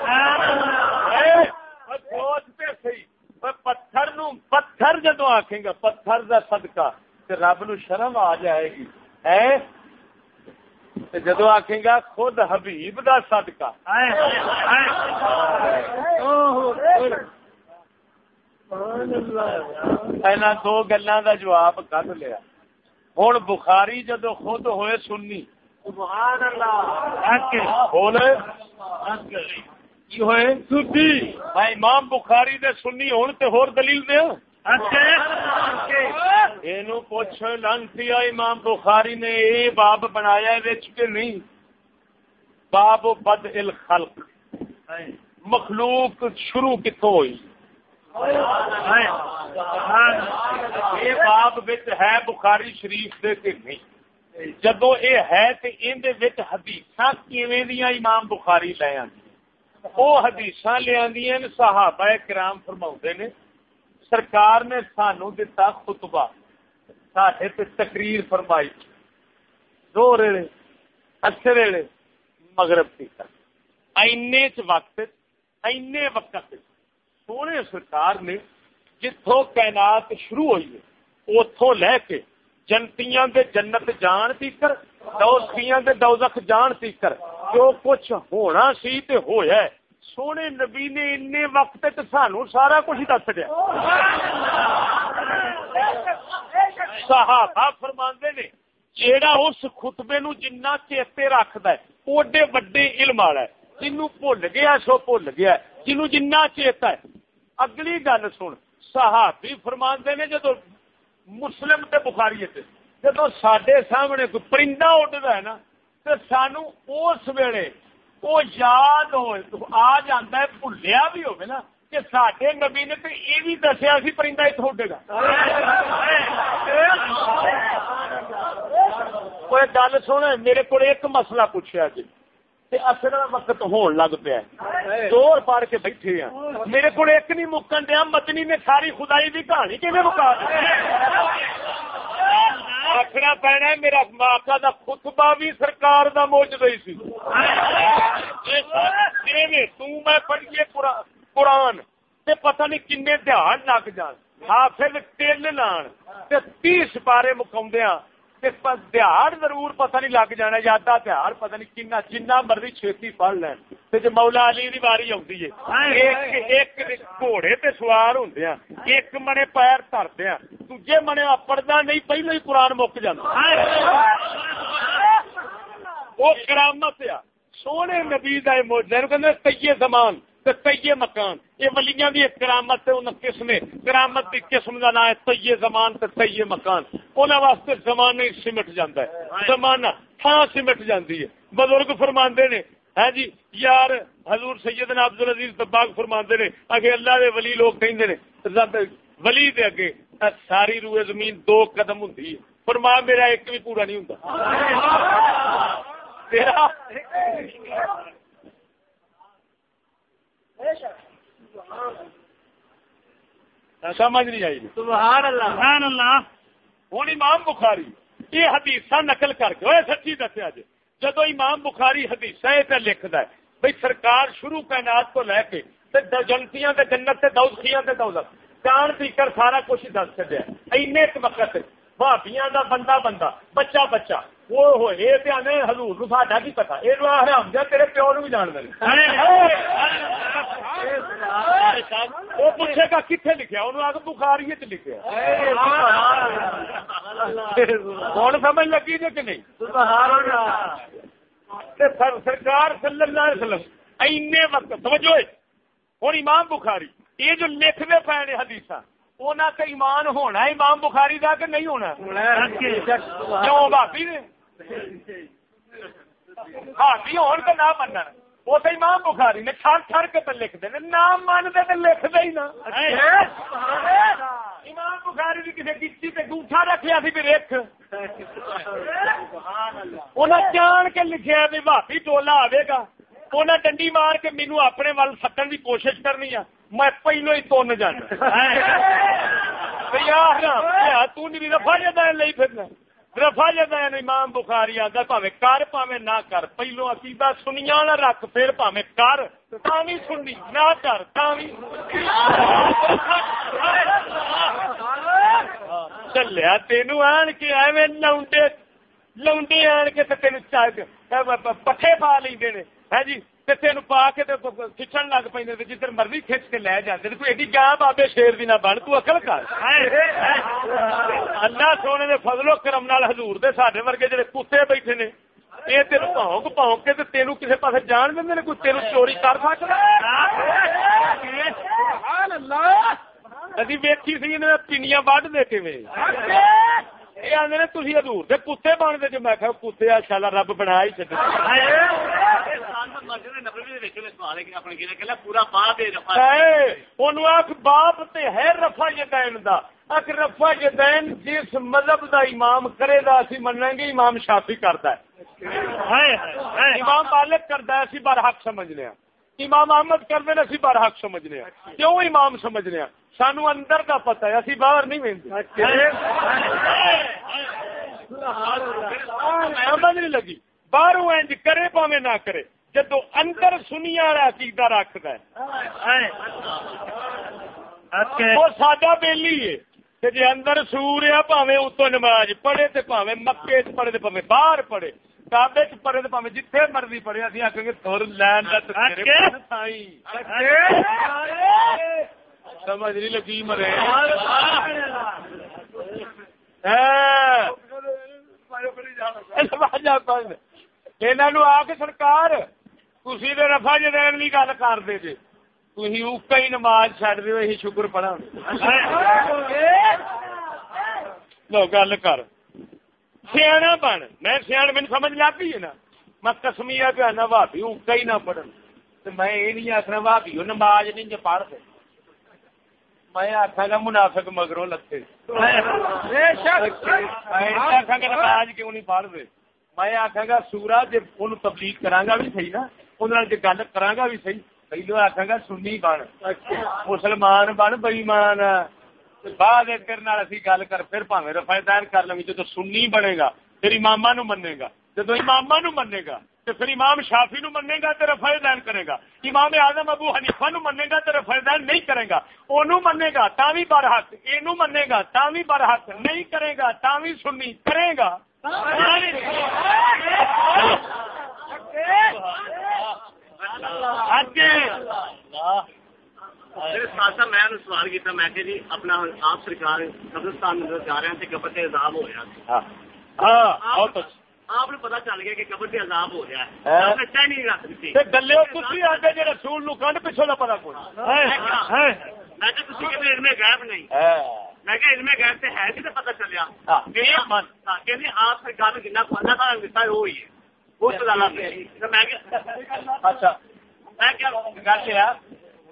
سوچتے سی پتھر نو، پتھر جدو آخیں گا پتھر دا صدقہ۔ رب نو شرم آ جائے گی۔ جدو آخیں گا خود حبیب دا صدقہ۔ اینا دو گلا دا جواب کد لیا۔ ہوں بخاری جدو خود ہوئے بولے کی ہوئے؟ امام بخاری دے سننی ہوں تے ہور دلیل دے پوچھ لانتی امام بخاری نے یہ باب بنایا کہ نہیں؟ باب بد الخلق۔ مخلوق شروع کتوں ہوئی؟ یہ باب ہے بخاری شریف دے کہ نہیں؟ جدو یہ ہے تو اندر حدیث کیویں امام بخاری لے آدی وہ حدیث لیا صحابہ کرام فرما نے۔ سرکار نے سانو دتا خطبہ، ساڈے تقریر فرمائی۔ دو ریڑے اچھے ریڑے، مغرب کی اینے چ وقت، اینے وقت۔ سونے سرکار نے جتوں کائنات شروع ہوئی ہے اتوں لے کے جنتیاں دے جنت جان تیکر دوستیاں دے دوزخ جان تیکر۔ جو کچھ ہونا سی تے ہویا ہے سونے نبی نے ان وقت سانو سارا کچھ ہی دس دیا۔ صحابہ فرماندے نے، جیڑا اس خطبے نو جنہ چیتے رکھد ہے، اوڈے وڈے علم والا ہے۔ جنو بھول گیا، سو بھول گیا جنو جنہ چیتا ہے۔ اگلی گل سن، صحابی فرماندے نے جدو مسلم تے بخاری جدو سڈے سامنے کوئی پرندہ اڈتا ہے نا تو سانو اس ویلے وہ یاد ہو آ جانا ہے، بھولیا بھی ہوگا نا کہ سڈے نبی نے تو یہ بھی دسیا سی پرندہ اتوں اڈے گا کوئی گل سن میرے کو ایک مسئلہ پوچھا جی اصل وقت ہون لگ پیا زور پاڑ کے بیٹھے ہیں میرے کو ایک نہیں مکن دیا متنی نے ساری خدائی کی کہانی کھے مکا آخنا پینا میرا ماقا دا خطبہ بھی سرکار دا موجود ہی سی۔ میں پڑھیے قرآن، تے پتہ نہیں کنے دھیان لگ جان۔ حافظ تل لان تے تیس بارے مکاؤں دہاڑ ضرور پتہ نہیں لگ جانا یاد دہاڑ پتہ نہیں کنا جنہ مرضی چھتی پڑھ لین تے مولا علی دی واری ہے ایک گھوڑے تے سوار ہوں ایک منے پیر ترتے دوجے منے پڑھتا نہیں پہلو ہی قرآن مک جانا وہ کرامت آ سونے نبی کا موجود تیے زمان تیے مکان۔ یہ ولیاں دی کرامت قسم کرامت کی قسم کا نام ہے تیے زمان تیے مکان۔ انہوں واسطے زمانے سمٹ جاتا ہے۔ زمانہ تھان سمٹ جاتی ہے۔ بزرگ فرما نے ہے جی یار حضور سیدنا عبد العزیز دباغ فرما نے اگے اللہ دے ولی لوگ کہیں ولی دے اگے ساری روئے زمین دو قدم ہوں فرما میرا ایک بھی پورا نہیں ہوں سمجھ نہیں آئی۔ سبحان اللہ سبحان اللہ ہوں امام بخاری یہ حدیث نقل کر کے سچی دسیا جی جدو امام بخاری حدیث یہ لکھتا ہے بھائی سرکار شروع کائنات کو لے کے جنتیاں جنت سے دوزخیاں سے دولت جان پی کر سارا کچھ دس چلیا این وقت بھابیاں دا بندہ بندہ بچہ بچہ۔ وہ ہو یہ آنے ہزور ساڈا کی حرام جا تیرے پیو نو بھی جان وہ پوچھے گا بخاری ہوں سمجھ لگی کہ نہیں سرکار صلی اللہ علیہ وسلم وقت سمجھو امام بخاری یہ جو لکھتے پے نے ایمان ہونا امام بخاری کا کہ نہیں ہونا کیوں نے ہاتھی ہون تو نہ من وہ تو امام بخاری نے چھڑ چھڑ کے تو لکھ دے نام مانتے تو لکھ دے ہی نا امام بخاری بھی کسی کسی پہ گوٹھا رکھا سی بھی رکھ انہیں جان کے لکھا بھی بھابی ٹولا آئے گا انہیں ڈنڈی مار کے مینو اپنے ول سٹن کی کوشش کرنی ہے میں پہلو ہی تن جانا تھی رفا جا لے پھرنا رفا جا یعنی امام بخاری آتا پاوے کر پاوے نہ کر۔ پہلو عقیدہ سنیا نہ رکھ، پھر پاوے کر۔ تھی سننی، نہ کر چلیا تین آن کے ایویں لونڈے لونڈے آن کے تین پٹھے پا لیں ہاں ہے جی تین پا کے کھچن لگ پہ جدھر مرضی کھچ کے لے جاتے کوئی ایڈی گاہ بابے شیر بھی نہ بن تو اکل کر۔ اللہ سونے دے فضل و کرم نال حضور دے ساڈے ورگے جڑے کتے بیٹھے نے یہ تین پونک پونک کے تینوں کسی پاس جان دیں کوئی تین چوری کر سکتا ابھی ویکھی سی پینیاں وڈ دے کے یہ آدھے تھی ادور کتے بنتے جو میں کتے شالا رب بنا ہی چکے باپ ہے رفا جدین اک رفا جدین جس مذہب دا امام کرے گا اسی منیں گے امام شافی کرتا ہے امام مالک کرتا ہے اسی بار حق سمجھنے امام احمد کرتے ہیں اسی بار حق سمجھنے کیوں امام سمجھنے سانو اندر کا پتا ہے اسی باہر نہیں سمجھ نہیں لگی۔ باہر انج کرے پاوے نہ کرے۔ جدو اندر سنیا والا عقیدہ رکھتا ہے۔ وہ ساڈا بیلی ہے۔ جی اندر سور ہے اتو نماز پڑھے تو پاوے مکے پڑھے پاوے باہر پڑھے۔ کابے چ پڑھے تو پاوے جتھے مرضی پڑھے اسی آخیں گے تر لین سمجھ نہیں لگی مرے سرکار تھی تو رفا جدین کی گل کرتے جی تھی اکا ہی نماز چڈ دو یہ شکر پڑا لو گل کر سیاح بن۔ میں سیاح میری سمجھ لگ گئی ہے نا۔ میں کسمیا پہ آنا بھابی ہی نہ پڑھن۔ میں یہ نہیں آخنا بھابی نماز نہیں جو پڑھ دے۔ میں آخا گا منافق مگروں لتے آخا گا نماز کیوں نہیں پڑھ دے۔ میں آخا گا سورا جی ان تبلیغ کرا بھی صحیح نا۔ جی گل کرا بھی صحیح۔ پہلو آخا گا سنی بن۔ مسلمان بن بئیمان بعد اسی گل کر پھر پاوے رفایدان کر لیں جب سنی بنے گا پھر امام نو منے گا جب امام نو منے گا تو پھر امام شافی نو منے گا تو رفا دین کرے گا امام اعظم ابو حنیفہ نو منے گا تو رفا دین نہیں کرے گا اونوں منے گا تا بھی برحق اینو منے گا تا بھی برحق نہیں کرے گا تا بھی سنی کرے گا میں سوال کیا میں کہ جی اپنا آپ سرکار قبرستان جا رہے ہیں قبر سے عذاب ہو رہا ہے۔ آپ نے پتا چل گیا کہ قبر سے عذاب ہو گیا ہے۔ نہیں رکھ دیتی۔ گلے آگے جی رسول نو کنڈ پچھو کا پتا کون میں کہ تھی کہ علم غیب نہیں۔ میں کہ علم غیب سے ہے کہ پتا چلیا؟ کہ آپ سے گل جنہ اللہ تعالیٰ نے دتا ہے وہی ہے۔ اچھا۔ میں کیا گل ہے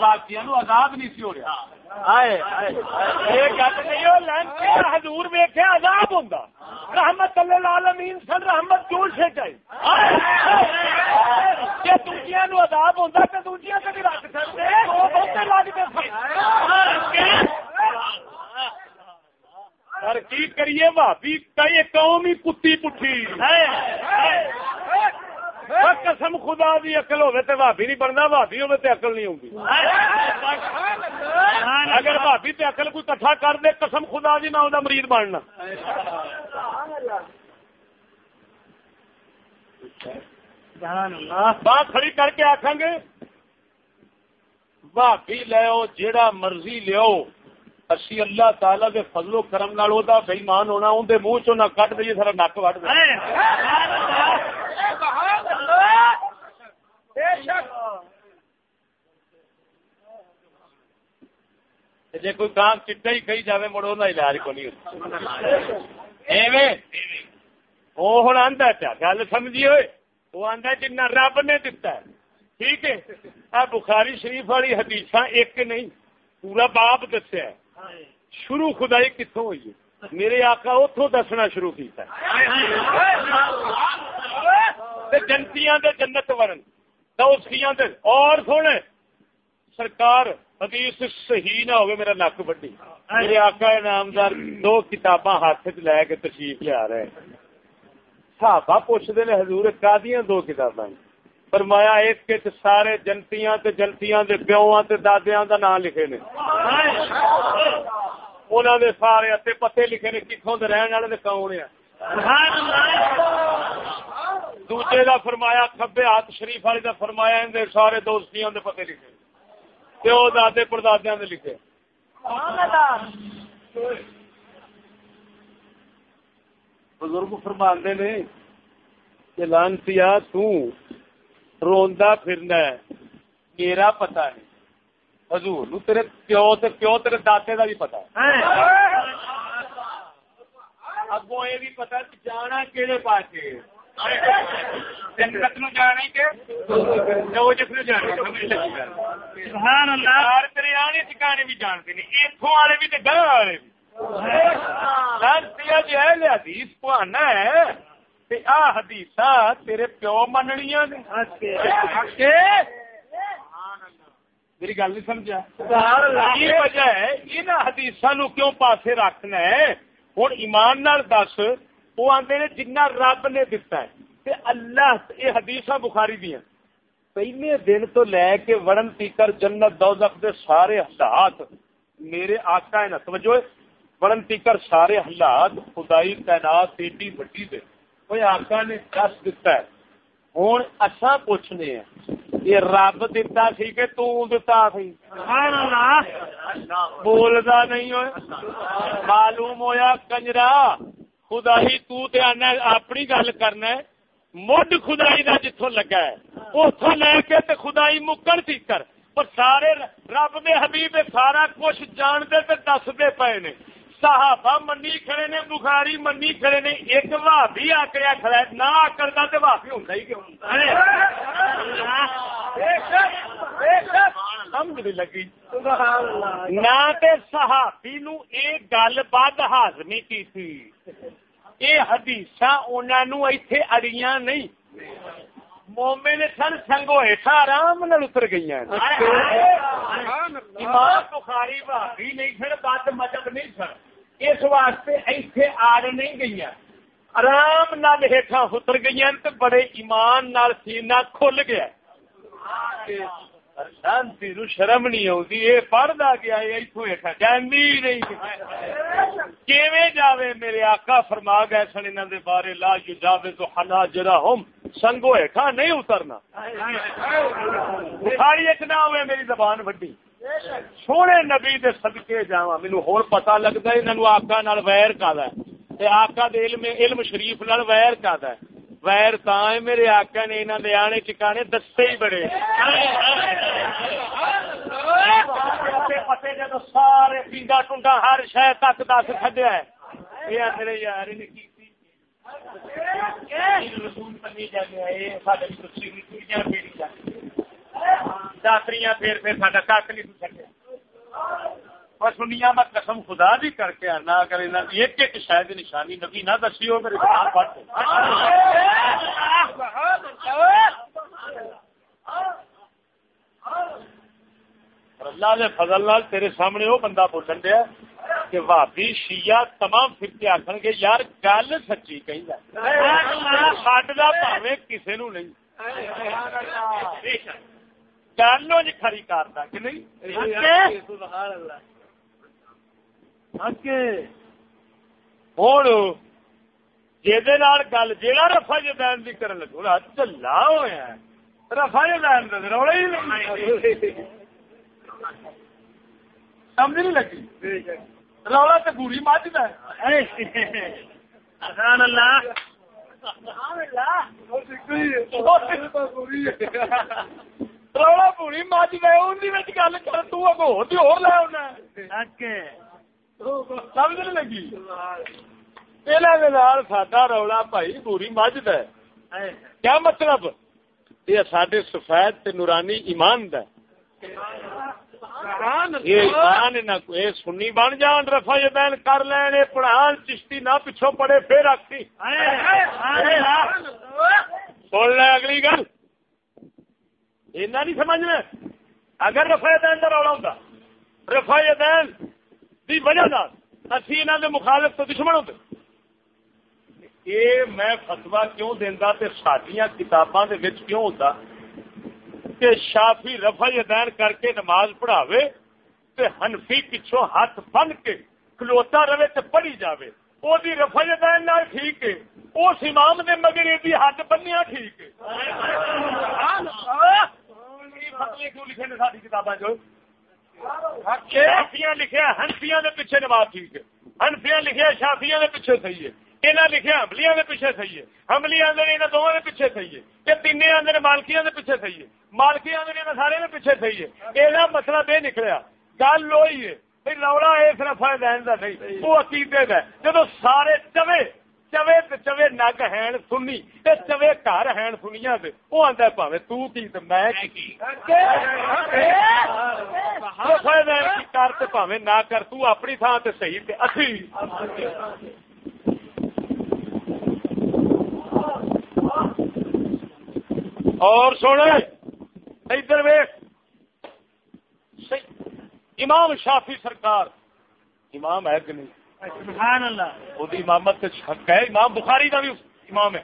باقی رکھیا آزاد نہیں سی ہو رہا حضور ویخیا عذاب ہوں رحمت اللہ عالمین سن رحمت کیوں سے چاہیے دوجیا نو عذاب ہوں تو دوجیا کبھی رکھ سکتے لگتے پر کی کریے بھابی کئی قوم ہی کتی پٹھی قسم خدا دی اقل ہوے تو بھابی نہیں بننا بھابی ہوے تو اقل نہیں ہوگی اگر بھابی تے اقل کوئی کٹھا کر دے قسم خدا دی میں مریض بننا۔ بات کھڑی کر کے آخان گے بھابی لو جیڑا مرضی لو اسی اللہ تعالی دے فضل و کرم نال او دا بےمان ہونا اون دے منہ چوں نہ کٹ دئیے سارا نک وڈ دے جی کوئی کام چٹا ہی کہی جائے مڑ وہ علاج کو نہیں وہ ہوں آدھا پیا گل سمجھی ہوئے وہ آدھا جنا رب نے دتا ہے ٹھیک ہے بخاری شریف والی حدیث ایک نہیں پورا باپ دسیا شروع خدائی کتوں ہوئی میرے آقا اتوں دسنا شروع کیتا جنتیاں دے جنت ورن دے۔ اور سونے سرکار حدیث صحیح نہ ہوگی میرا نک بڈی میرے آقا نامدار دو کتاباں ہاتھ چ لے کے تشریف لیا رہے صحابہ پوچھتے ہیں حضور کا دو کتاباں فرمایا ایک کے سارے جنتیاں تے جنتیاں دے پیواں تے دادیاں دا نام لکھے نے۔ انہاں دے سارے اتے پتے لکھے نے کتھوں دے رہن والے تے کون ہیں دوجے دا فرمایا کھبے ہاتھ شریف والے دا فرمایا ان دے سارے دوستیاں دے پتے لکھے پیو دادے پردادیاں دے لکھے۔ بزرگ فرماندے نے کہ لانتیا تو روندا پھرنا ہے۔ میرا پتا ہے۔ حضور نو تیرے پیو تے پیو تیرے دادے دا بھی پتا ہے۔ اگوں یہ بھی جانا جنت نو جانا ہی کہ نو جانا سبحان اللہ۔ ہر تیرے آنے ٹھکانے بھی جانتے نہیں اتوں والے بھی تے گھر والے بھی۔ لانتیا جو ہے حدیث پوانا ہے۔ حدیث تیرے پیو مننیا میری گل نہیں سمجھا۔ یہ وجہ ہے؟ ان حدیث نو کیوں پاسے رکھنا ہے؟ ہوں ایمان نال دس وہ آدھے نے جنہ رب نے دتا ہے۔ تے اللہ یہ حدیث بخاری دیا پہلے دن تو لے کے وڑن تیکر جنت دوزخ دے سارے حالات میرے آقا ہے نا توجہ وڑن تیکر سارے حالات خدائی تعینات ایڈی بڑی دے۔ کوئی آقا نے دس دتا ہے۔ ہوں اصا پوچھنے ہیں، یہ رب دتا سی کہ تتا سی؟ بولتا نہیں ہوئے۔ معلوم ہویا کنجرا خدا ہی تو تے آنا اپنی گل کرنا ہے۔ مڈ خدائی کا جتوں لگا ہے۔ اتوں لے کے تے خدائی مکن تیکر پر سارے رب دے حبیب سارا کچھ جانتے دستے پے نے۔ صحابہ منی کھڑے نے، بخاری منی کھڑے نے، ایک بھابی آکڑیا کھڑا ہے، نہ آکڑتا تو بھابی ہوں ہی کیوں سمجھ لگی۔ نہ صحابی نو ایک گل بد ہاضمی کی تھی۔ یہ حدیث انہوں ایتھے اڑیاں نہیں۔ مومے نے سن سنگو ہیٹھا آرام نال اتر گئی امام بخاری بھابی نہیں سن بد مذہب نہیں سن۔ اس واسطے ایتھے آڑ نہیں گئی آرام نال ہیٹھا اتر گئی تو بڑے ایمان نال سینہ کھل گیا۔ شانتی نو شرم نہیں آتی یہ پڑھتا گیا اتوں ہیٹھا نہیں۔ کیویں جاوے میرے آقا؟ فرما گئے سن انہوں دے بارے، لا جو جاوے تو حنا جرا ہم سنگو ہیٹھا نہیں اترنا۔ بخاری ایک نہ ہوئے میری زبان وڈی۔ سونے نبی دے صدقے جاواں، مینوں ہور پتہ لگدا ہے، انہاں نو آقا نال ویر کادا ہے۔ آقا دے علم علم شریف نال ویر کا دا ہے۔ ویر تا میرے آقا نے انہاں دے آنے ٹکانے دستے ہی بڑے۔ سارے پینڈا ٹونڈا ہر شہ تک دس کھڈیا ہے۔ یہ آخر یار کی داتری پھر پھر سا کھ نہیں سکیا سنیا میں قسم خدا بھی کر کے آنا، اگر ایک ایک شاید نشانی نبی نہ دسی ہو، میرے پٹ اللہ کے فضل لال تیرے سامنے وہ بندہ بولن دیا کہ بھابی شیعہ تمام فرقے آخر گے، یار گل سچی کہ سڈ پاوے کسی نو نہیں۔ گل کھری کرتا کہ نہیں؟ ہوں جہاں رفا جدین کی کرن لگو چلا ہوا رفا جدین رولا ہی نہیں سمجھ نہیں لگی رولا تو رولا گل کر تو لے آنا سمجھ نہیں لگی ساڈا رولا بھائی مجھ د کیا مطلب یہ سڈے سفید نورانی ایمان سنی بن جان رفا کر لین پڑھان چشتی نہ پچھو پڑے پھر آخری سن لے اگلی گل نہیں سمجھنا اگر رفا جدین کا رولا ہوں رفا جدین کی وجہ اسی انہوں نے مخالف تو دشمن ہوتے یہ میں فتوا کیوں دینا سڈیا کتاباں کیوں ہوتا کہ شافی رفا دین کر کے نماز پڑھاوے تے ہنفی پچھو ہاتھ بن کے کھلوتا رہے تے پڑھی جاوے۔ وہ رفا دین ٹھیک ہے اس امام نے مگر یہ ہاتھ بنیا ٹھیک ہے۔ کیوں لکھے نے ساری کتاباں جو شافیاں لکھیا ہنفیاں دے پیچھے نماز ٹھیک ہے۔ ہنفیاں لکھیا، شافیاں دے پیچھے صحیح ہے۔ یہاں لکھیا، حملیاں دے پیچھے صحیح ہے۔ حملی آدھے یہاں دونوں دے پیچھے صحیح ہے۔ کہ تین آدھے مالکیاں دے پیچھے صحیح ہے۔ مالکی آدھے یہاں سارے دے پیچھے صحیح ہے۔ یہ مطلب یہ نکلیا، گل وہی ہے روڑا اس رفا دین کا نہیں وہ عقیدے کا جب سارے چوے چوے چوے نگ ہیں سنی تے چوے گھر ہیں سنیا وہ آتا پاوے تو کی میں کی کر تے پاوے نہ کر تو اپنی تھان سے صحیح اچھی اور سونے ادھر ویخ امام شافی سرکار امام ہے کہ نہیں سبحان اللہ. وہ امامت شک ہے امام بخاری کا بھی امام ہے.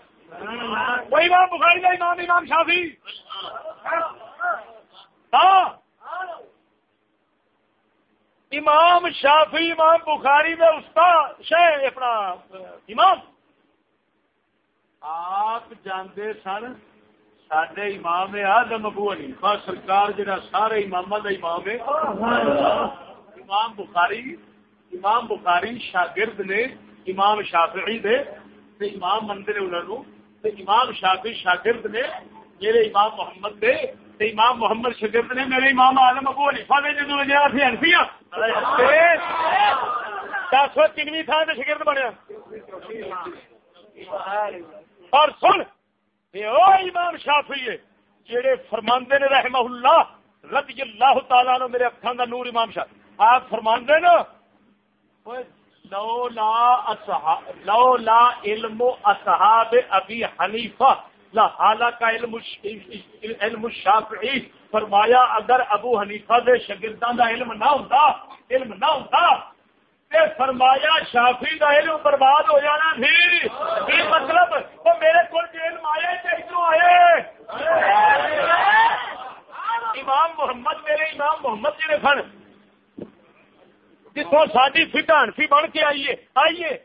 وہ امام بخاری کا امام امام شافی ہاں. امام شافی امام بخاری میں اس کا شہ اپنا امام. آپ جانتے سن سڈے امام آدم ابو حنیفہ سرکار جہاں سارے امام کا امام ہے. امام بخاری امام بخاری شاگرد نے، امام شافعی دے تے امام مندر انہوں تے امام شافعی شاگرد نے، میرے امام محمد دے تے امام محمد شاگرد نے میرے امام آدم ابو حنیفہ دے جدو گیا سی انفیا دس سو کنویں تھان سے شاگرد بنیا۔ اور سن او امام شافی ہے جہے فرماندے نے رحمہ اللہ، رضی اللہ تعالیٰ نو میرے اکھان دا نور امام شاہ۔ آپ فرماندے نا لو لا علم اصحاب ابی حنیفہ لا حالا کا علم علم شافعی فرمایا اگر ابو حنیفہ دے شاگرداں دا علم نہ ہوندا علم نہ ہوندا فرمایا شافی کا علم برباد ہو جانا پھر مطلب وہ میرے کو علم آئے ادھر آئے امام محمد میرے امام محمد جڑے سن جتوں ساری فٹان فی بن کے آئیے آئیے۔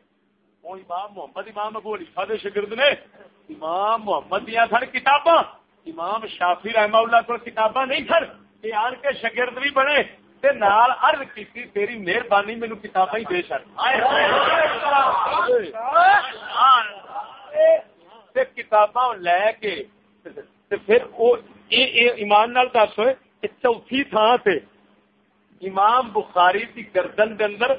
وہ امام محمد، امام ابو علیفا دے شگرد نے۔ امام محمد دیا سن کتاباں۔ امام شافی رحمہ اللہ کو کتاباں نہیں سن۔ یہ آن کے شگرد بھی بنے۔ ارد کی تیری مہربانی مینو کتابیں دے کتاباں لے کے پھر ایمان نال دس ہوئے چوتھی تھان سے امام بخاری کی گردن دے اندر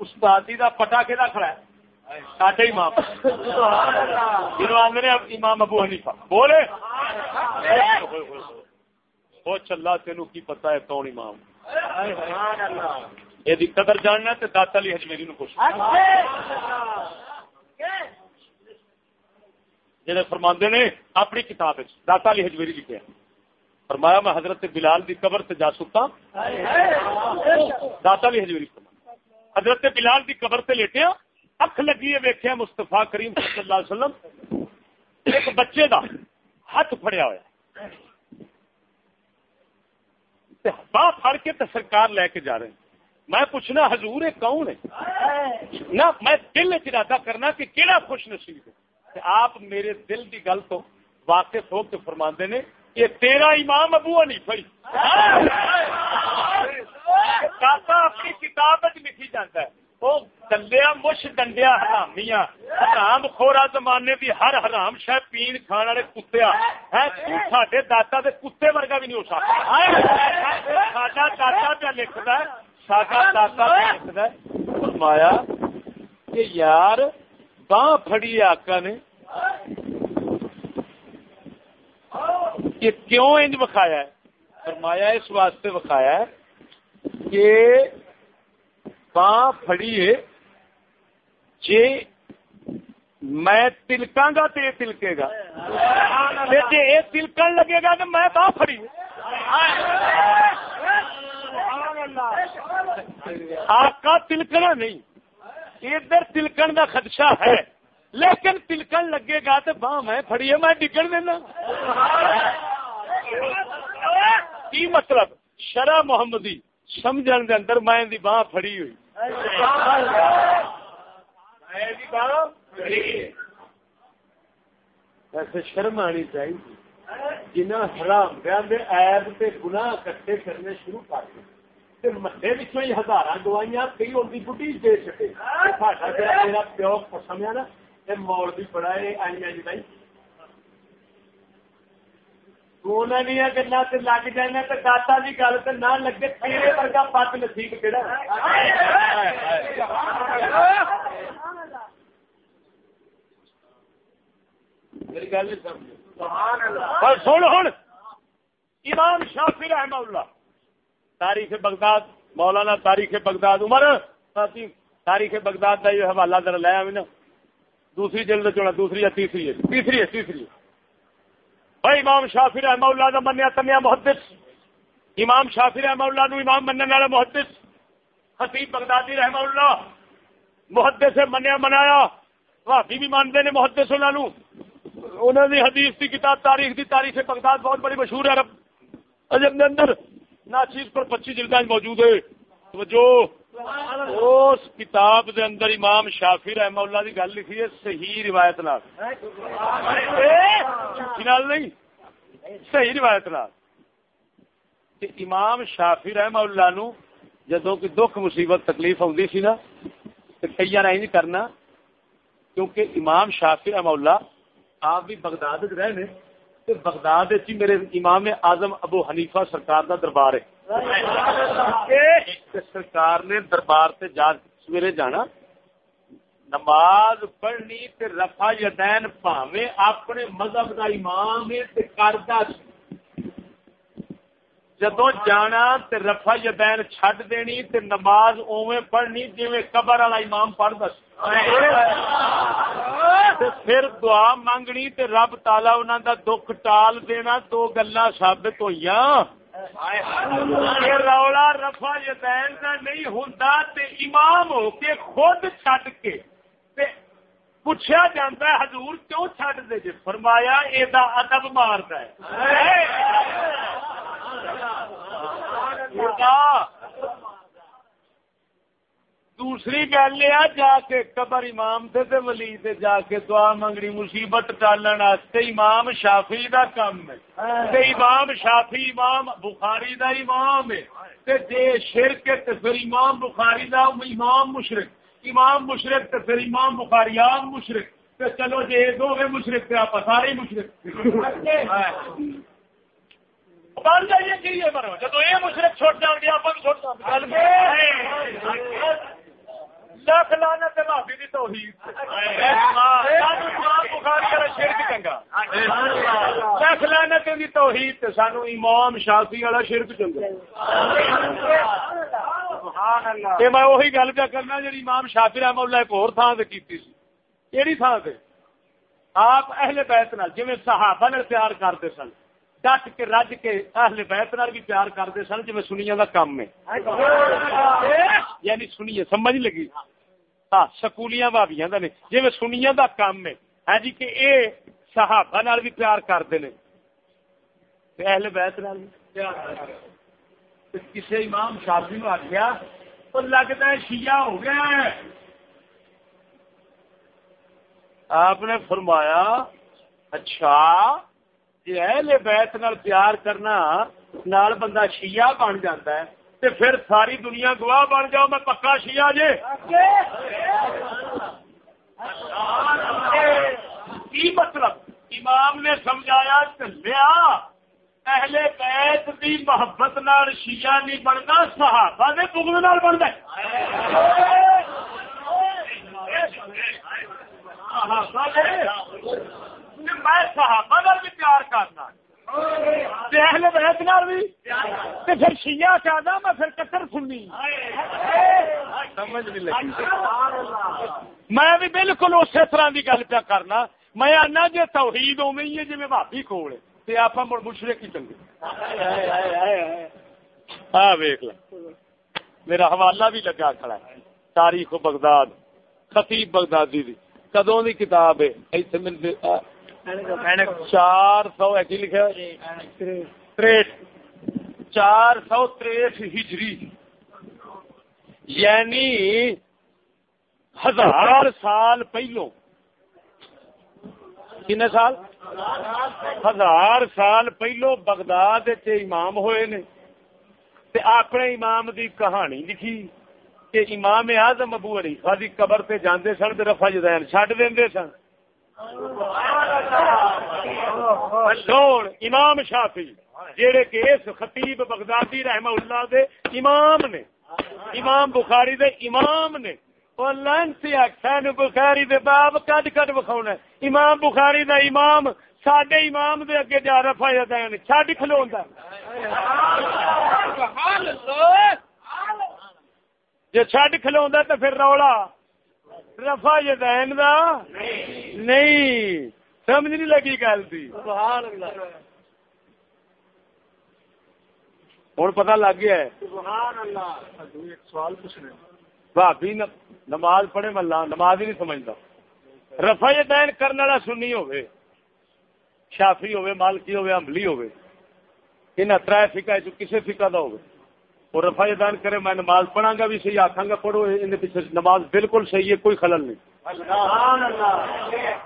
استادی دا پٹا کہ کھڑا ہے۔ ساڈے امام۔ جنوب آدھے امام ابو حنیفہ۔ بولے۔ وہ چلا تین کی پتا ہے کون امام؟ یہ قدر جاننا تو داتا علی ہجمیری نو کچھ جہاں فرماندے نے اپنی کتاب داتا علی ہجمیری لکھے فرمایا میں حضرت بلال دی قبر سے جا سکتا ہاں۔ داتا علی ہجمیری فرمایا۔ حضرت بلال دی قبر سے لیٹے ہاں۔ اکھ لگی ہے ویکھیا مستفا کریم صلی اللہ علیہ وسلم۔ ایک بچے دا ہاتھ پھڑیا ہوا باہ پھڑ کے تو سرکار لے کے جا رہے ہیں۔ میں پوچھنا حضور ہے کون ہے؟ نہ میں دل ارادہ کرنا کہ کہڑا خوش نصیب ہے؟ آپ میرے دل کی گل تو واقف ہو کے فرما نے۔ یہ تیرا امام ابو نہیں پڑی اپنی کتاب لکھی جاتا ہے۔ وہ دلیا مش ڈنڈیا حرامیاں۔ حرام خورا زمانے بھی ہر حرام شہ پین کھان والے کتیا ہاں، سڈے داتا دے کتے ورگا بھی نہیں ہو سکتا۔ ساڈا داتا پہ لکھتا ہے، ساڈا داتا پہ لکھتا ہے۔ فرمایا کہ یار، باں پھڑی آقا نے یہ کیوں انج بکھایا ہے؟ فرمایا اس واسطے بکھایا ہے کہ باں فڑیے جی میں تلکا گا تو یہ تلکے گا۔ جی یہ تلکن لگے گا تو میں باں فڑی آپ تلکنا نہیں، ادھر تلکن کا خدشہ ہے۔ لیکن تلکن لگے گا تو باں میں فڑیے میں ڈگن دینا۔ کی مطلب؟ شرح محمدی، سمجھن دے اندر میں دی باں پھڑی ہوئی۔ ایسے شرم آنی چاہیے۔ جنہ حرام دے ایب تے گناہ کٹھے کرنے شروع کر دے۔ مٹے پچھوں ہی ہزار دوائیاں کئی ان کی بڑھی دے سکے میرا پیو قسم ہے نا مول بھی بڑا آئی آئی بھائی۔ گلا لگ جائے تو داتا کی گل تو نہ لگے، تیرے ورگا پت نصیب کہڑا میری گل سن ہوں امام شافی رحمہ اللہ۔ تاریخ بغداد، مولانا تاریخ بغداد، عمر تاریخ بغداد کا یہ حوالہ در لیا نا۔ دوسری جلد چونا دوسری یا تیسری ہے۔ تیسری ہے، تیسری بھائی، امام شافی رحمہ اللہ کا منیا تنیا محدث۔ امام شافی رحمہ اللہ نو امام مننے والا محدث۔ حسیب بغدادی رحمہ اللہ محدث سے منیا، منایا۔ بھابی بھی مانتے ہیں محدث انہوں انہوں نے حدیث کی کتاب، تاریخ دی تاریخ بغداد بہت بڑی مشہور ہے۔ عرب عجب اندر نہ چیز پر پچیس جلد موجود ہے۔ جو اس کتاب دے اندر امام شافی رحمہ اللہ دی گل لکھی ہے، صحیح روایت نال۔ نال نہیں، صحیح روایت نال۔ کہ امام شافی رحمہ اللہ نو جدو کہ دکھ مصیبت تکلیف آدھی سی نا تو کئی نہیں کرنا، کیونکہ امام شافی رحمہ اللہ آپ بھی بغداد رہے بغداد وچ میرے امام اعظم ابو حنیفہ سرکار دا دربار ہے۔ سرکار نے دربار سے جا سویرے جانا، نماز پڑھنی تے رفا یدین پاوے اپنے مذہب کا امام کرتا جدو جانا تے رفا یدین چھڈ دینی تے نماز اوے پڑھنی جی قبر والا امام پڑھتا پھر دعا مانگنی تے رب تالا انہوں دا دکھ ٹال دینا، دو گلا ثابت ہوئی رولا رفا یدین کا نہیں ہوں امام ہو کے خود چڈ کے پوچھا جاتا ہے حضور کیوں چڈ دے جی؟ فرمایا یہ ادب مارد ہے۔ دوسری گل یہ جا کے قبر امام تے تے ولی تے جا کے دعا منگنی، مصیبت ٹالن واسطے امام شافی دا کام ہے۔ تے امام شافی امام بخاری دا امام ہے۔ تے جے شرک تے پھر امام بخاری دا امام مشرک۔ امام مشرک تے پھر امام بخاری عام مشرک۔ تے چلو جے دو مشرک تے آپ سارے مشرک۔ بن جائیے کریے مرو۔ جب یہ مشرق چھوڑ جان گے آپ بھی چھوڑ جان لکھ لانا بھابی کی توحید چنگا لکھ لانا توحید سانو امام شافی والا شرک چنگا میں وہی گل پہ کرنا امام شافی رحم اللہ ایک اور تھان سے کی کہڑی تھان سے آپ اہل بیت نال جی صحابہ نے پیار کرتے سن ڈٹ کے رج کے اہل بیت نال بھی پیار کرتے سن جی سنیا کا کام ہے یعنی سنیے سمجھ لگی سکولیاں بھابیاں نے جی سنیا کا کام ہے ہاں جی کہ اے صحابہ نال بھی پیار کرتے ہیں اہل بیت نال کسی امام شافی نو آخیا تو لگتا ہے شیعہ ہو گیا ہے آپ نے فرمایا اچھا جی اہل بیت نال پیار کرنا نال بندہ شیعہ بن جاتا ہے تے پھر ساری دنیا گواہ بن جاؤ، میں پکا شیعہ جے۔ کی مطلب؟ امام نے سمجھایا چلیا اہل بیت دی محبت نال شیعہ نہیں بننا، صحابہ دے بغض نال بندا ہے۔ میں صحابہ نال بھی پیار کرنا۔ اہل بیت نال بھی تے پھر شیعہ میں پھر کٹر سمجھ نہیں لگی۔ میں بھی بالکل اسی طرح کی گل پیا کرنا۔ میں آنا جی توحید اوے ہی ہے میں بھابی کول تے آپ مڑ مشرے کی چنگے۔ ہاں ویک ل میرا حوالہ بھی لگا کھڑا ہے۔ تاریخ بغداد خطیب بغدادی دی۔ کدوں دی کتاب ہے؟ ایتھے مل چار سو ایک لکھا تریٹ چار سو تریٹ ہجری۔ یعنی ہزار سال پہلو۔ کن سال؟ ہزار سال پہلو بغداد امام ہوئے نے۔ تے اپنے امام دی کہانی لکھی کہ امام اعظم ابو علی خاصی قبر تے جاندے سن رفا جدین چڈ دے سن۔ امام شافی جہے کہ اس خطیب بغدادی رحم اللہ دے امام نے امام بخاری دے امام نے بخاری دے باب کد بکھا امام بخاری دا امام امام دے اگے جا رفا دین چڈ کھلو جی چڈ کھلوا تو پھر رولا۔ رفا جدین دا؟ نہیں۔ سمجھ نہیں لگی گل تھی ہوں پتا لگ گیا بھابی نماز پڑھے ملا نماز ہی نہیں سمجھتا۔ رفا جدین کرنے والا سنی ہوے شافی ہوے مالکی ہوے عملی ہوے ان تر فکا کسی فکا کا ہوگا اور رفا دان کرے میں نماز پڑھا گا بھی صحیح آخا گا پڑھو ان پیچھے نماز بالکل صحیح ہے کوئی خلل نہیں۔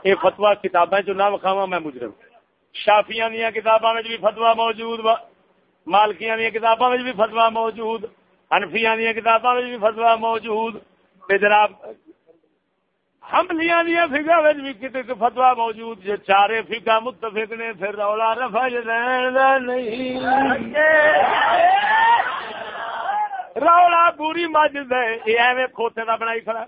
یہ فتوا کتابیں جو نہ وکھاوا میں مجرم۔ شافیاں دیا کتابوں میں بھی فتوا موجود مالکیاں دیا کتابوں میں بھی فتوا موجود۔ انفیاں دیا کتابوں میں بھی فتوا موجود۔ جناب حملیاں دیا فکا بھی کتنے فتوا موجود۔ جو چارے فکا متفق نے پھر رولا رفا نہیں۔ رولا بری مجھ دے۔ یہ ایویں کھوتے کا بنائی کھڑا۔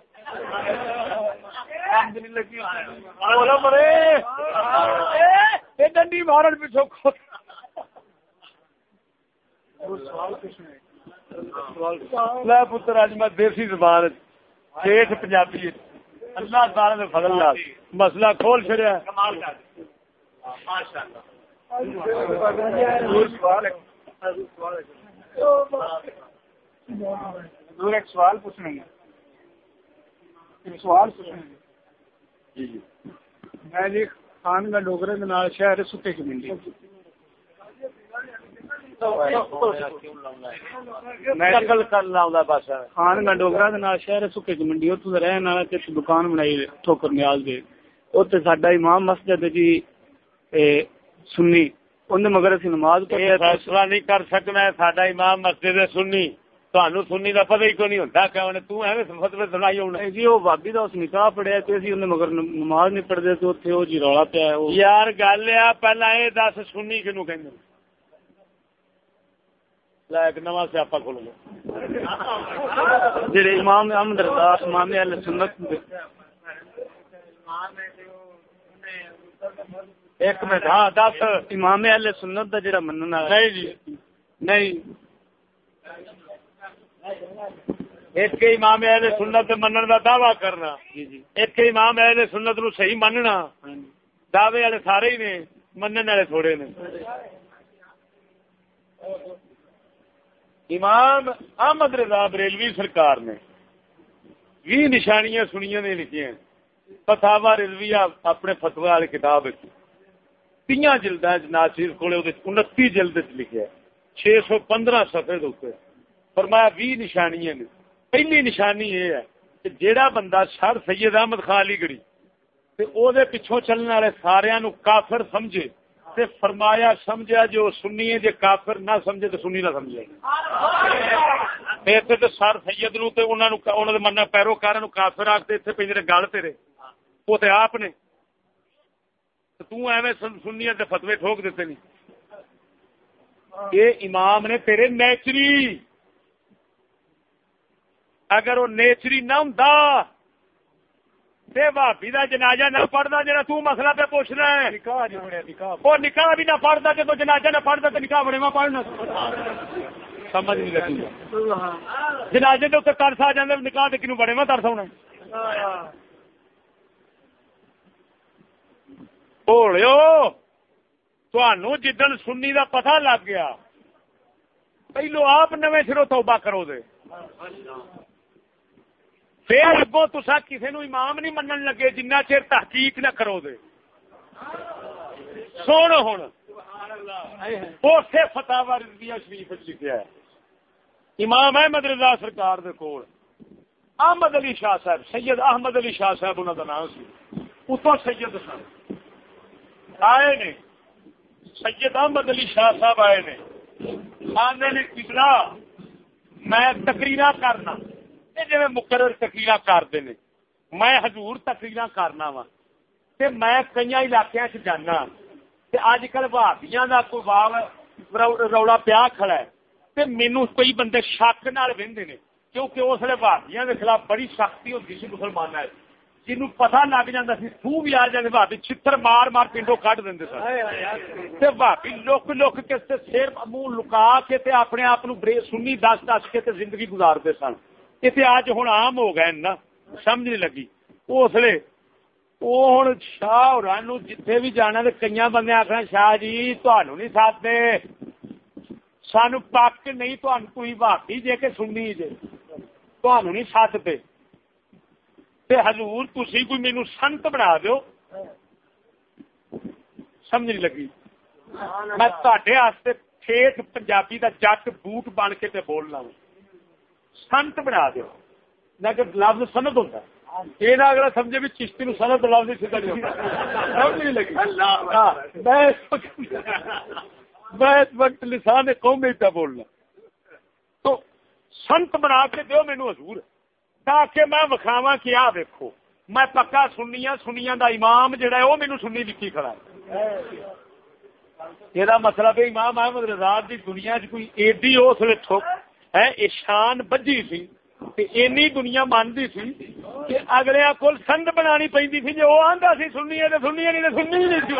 ڈنڈی مارن پیچھو پتر اج میں دیسی زبان ٹھیک پنجابی اللہ تعالی نے فضل مسئلہ کھول چڑیا ایک سوال پوچھنا سوال پوچھنا جی جی۔ میں جی خان کا ڈوگرے کے نال شہر ستے کی منڈی۔ خان ڈوگرا شہر سکے منڈی رہن والا دکان بنائی ٹھوکر نیاز دے۔ ساڈا امام مسجد جی سنی۔ مگر اسی نماز فیصلہ نہیں کر سکنا امام مسجد سنی۔ پتا ہی کیوں نہیں ہوتا فتوی سنائی ہونا جی وہ بابی کا اس نکاح پڑیا مگر نماز نہیں پڑھتے تو اتنے جی رولا پیا یار گل ہے پہلا یہ دس سنی کنو کہ ایک نواں سیاپا کھول گیا جی امام احمد رضا امام اہل سنت ایک منٹ ہاں دس امام اہل سنت دا جڑا مننا نہیں جی نہیں ایک امام اہل سنت منن دا دعوی کرنا۔ جی جی۔ ایک امام اہل سنت نو صحیح مننا۔ ہاں جی۔ دعوے والے سارے ہی نے منن والے تھوڑے نے۔ امام احمد رضا بریلوی سرکار نے بھی نشانیاں سنیا نے لکھی فتاوا رضویہ اپنے فتوا والی کتاب تیاں جلد ناچیر کو انتی جلد لکھے چھ سو پندرہ سفے فرمایا بھی نشانیاں نے۔ پہلی نشانی یہ ہے کہ جیڑا بندہ سر سید احمد خان علی گڑی تے او دے پچھوں چلنے والے سارے نو کافر سمجھے تے فرمایا سمجھا جو سنی ہے، جے کافر نہ سمجھے تو سنی نہ سمجھے۔ ایتھے تے سر سید نو تے انہاں نو انہاں دے مننا پیروکاراں نو کافر آکھتے تے پنجرے گل تیرے۔ وہ تے آپ نے۔ تو ایویں سنی تے فتوی ٹھوک دیتے نہیں یہ امام نے تیرے نیچری۔ اگر وہ نیچری نہ ہوں بھابی کا جنازہ نہ پڑھتا مسئلہ پہ پوچھنا ہے۔ وہ نکاح بھی نہ پڑھتا جنازہ نہ نکاح بڑے پڑھنا۔ سمجھ نہیں لگی۔ جنازے ترس آ نکاح بڑے ترس ہونا جدن سنی دا پتہ لگ گیا پہلو آپ نو سرو توبہ کرو دے۔ پھر اگوں تسا کسی نو امام نہیں منن لگے جنہ چر تحقیق نہ کرو دے سن ہوں اسے فتح رضویہ شریف لکھا ہے امام احمد رضا سرکار دے کول احمد علی شاہ صاحب سید احمد علی شاہ صاحب انہوں کا نام سی اتو سید سن آئے نے سید احمد علی شاہ صاحب آئے نے آنے نے کتنا میں تقریر کرنا جی مقرر تقریر کرتے ہیں میں حضور تقریر کرنا وا۔ میں کئی علاقے چ جانا۔ اج کل بھابیاں کا کوئی واو رولا پیا کھڑا ہے۔ مینو کوئی بندے شک نال وہدے نے۔ کیونکہ اس لیے بھابیاں کے خلاف بڑی سختی ہوتی سی مسلمان جن پتا لگ جا سو بھی آ جائے بھابی چھتر مار مار پنڈو کٹ دیں سن۔ بھابی لک لک کے سر منہ لکا کے اپنے آپ سنی دس دس کے زندگی گزارتے سن۔ اتنے اج ہوں آم ہو گئے نا سمجھ نہیں لگی اس لیے وہ ہوں شاہ اور جتھے بھی جانا تو کئی بندے آخر شاہ جی تہن نہیں ساتھ سان پک نہیں تھی بھابی جے کہ سننی جے تہن نہیں ساتتے حضور تھی کوئی مینو سنت بنا دو سمجھ نہیں لگی میں تے ٹھیک پنجابی کا جٹ بوٹ بن کے بولنا ہوں سنت بنا دو نہ کہ لفظ سنت ہوتا یہ نہ اگلا سمجھے بھی چشتی نو سنت لفظ سیدھا نہیں ہوتا سمجھ نہیں لگی میں اس وقت لسان قوم میں پہ بولنا تو سنت بنا کے دو مینو حضور تاکہ میں وکھاوا کیا دیکھو میں پکا سنیا سنیا دا امام جڑا ہے وہ مینو سنی لکھی کھڑا ہے یہ مطلب امام احمد رضا دی دنیا چ کوئی ایڈی اس لیے ہے شان بجی سی اینی دنیا مانتی سی کہ اگلے کول سنگ بنا پی تھی جو وہ آتا سی سننی ہے تو سننی نہیں تو سننی نہیں سی۔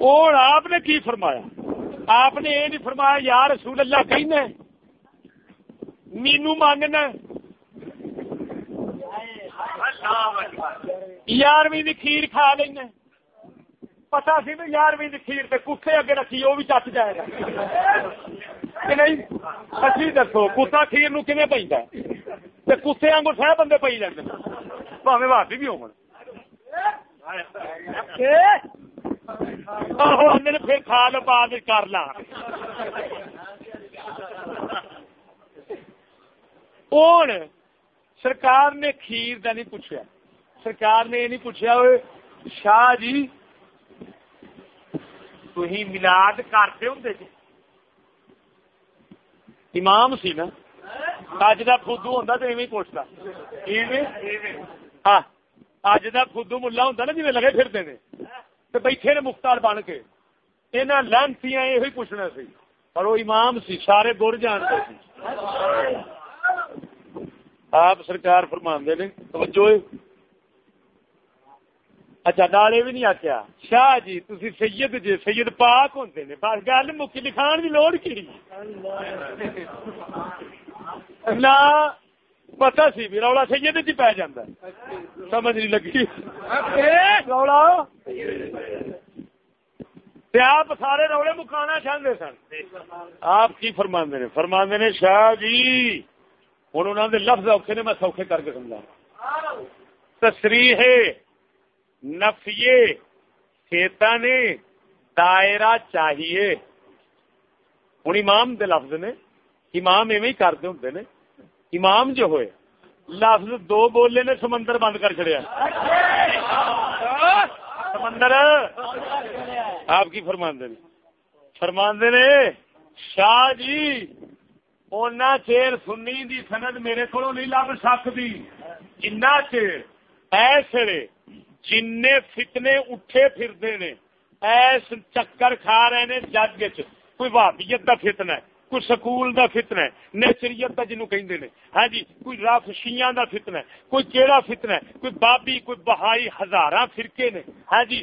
اور آپ نے کی فرمایا؟ آپ نے یہ نہیں فرمایا، یا رسول اللہ کہنا مینو مانگنا یارویں کھیر کھا لینا پتا سی تو یارویں کھیر سے کتے اگے رکھی وہ بھی چچ جائے گا نہیں اچھی دسو کتا کھیر نو کھے پہ کتے آنگو سہ بندے پی جاتے پاوے بھابی بھی ہو پھر کھال بعد کر لا ہوں سرکار نے کھیر کا نہیں پوچھا سرکار نے یہ نہیں پوچھا شاہ جی تھی ملاد کرتے ہوں جی۔ امام سی نا۔ اج کا فدو ہوں تو ایویں پوچھتا۔ ہاں۔ اج کا فدو ملا ہوں نا جی لگے پھرتے ہیں تو بیٹھے نے مختار بن کے۔ یہاں لانتی یہ پوچھنا سی۔ پر وہ امام سی، سارے گر جانتے سی۔ آپ سرکار فرما نے، توجہ۔ اچھا ڈالے بھی نہیں آخیا شاہ جی تھی سید جی سید پاک ہوں نے بس گل مکی لکھان کی لوڑ کی نہ پتا سی بھی رولا سید جی پی جا سمجھ نہیں لگی رولا آپ سارے روڑے مکانا چاہتے سن آپ کی فرما نے فرما نے شاہ جی ہوں انہوں نے لفظ اوکھے نے میں سوکھے کر کے سمجھا تصریح نفیے کھیتا نے دائرہ چاہیے۔ ہوں امام دے لفظ نے، امام ایویں کرتے ہوں نے۔ امام جو ہوئے، لفظ دو بولے نے سمندر بند کر چڑیا سمندر؟ آپ کی فرماندے نے؟ فرماندے نے، شاہ جی اونا چیر سنی دی سند میرے کو نہیں لب سکتی۔ جنا چیر ایسے جن فتنے اٹھے پھرتے نے ایس چکر کھا رہے نے جگ چ کوئی وابیت کا فتنا ہے، کوئی سکول دا فتنا ہے نیچریت کا جنوب کہ ہاں جی کوئی رفشیاں دا فتنا ہے، کوئی کیڑا فتنا ہے، کوئی بابی، کوئی بہائی ہزار فرقے نے۔ ہاں جی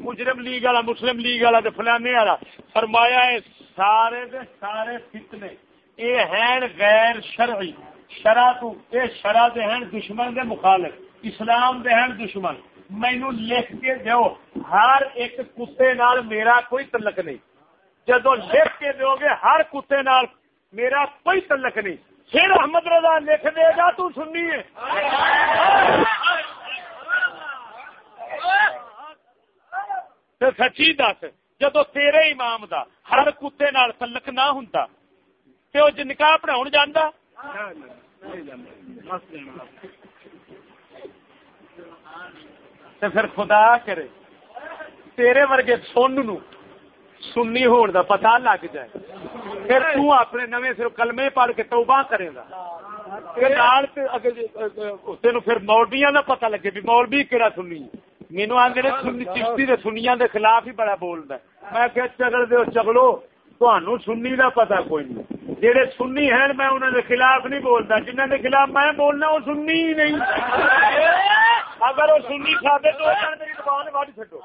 مجرم لیگ والا، مسلم لیگ والا فلانے والا، فرمایا ہے سارے دے سارے فتنے، اے ہیں غیر شرعی، شرع تو اے شرع دے ہیں دشمن دے مخالف۔ اسلام دے دشمن مینو لکھ کے دو ہر ایک کتے نال میرا کوئی تعلق نہیں جدو لکھ کے دو گے ہر کتے نال میرا کوئی تعلق نہیں پھر احمد رضا لکھ دے گا تو سننی ہے سچی دس جدو تیرے امام دا ہر کتے نال تعلق نہ ہوں تو نکاح پڑھاؤ جانا پھر خدا کرے، تیرے ورگے سن نو سنی ہون دا پتہ لگ جائے۔ پھر تو اپنے نویں صرف کلمے پڑھ کے توبہ کرے گا۔ تین پھر مولبیاں کا پتا لگے بھی مولبی کہڑا سنی۔ مینو آدھے چشتی دے سنیا دے خلاف ہی بڑا بولتا میں کہ چگل دو چگلو تہن سنی کا پتا کوئی نہیں۔ جہے سنی ہیں، میں انہوں دے خلاف نہیں بولتا۔ جنہوں دے خلاف میں بولنا، وہ سنی ہی نہیں۔ اگر وہ سنی کھاتے تو میری زبان وڈ چڈو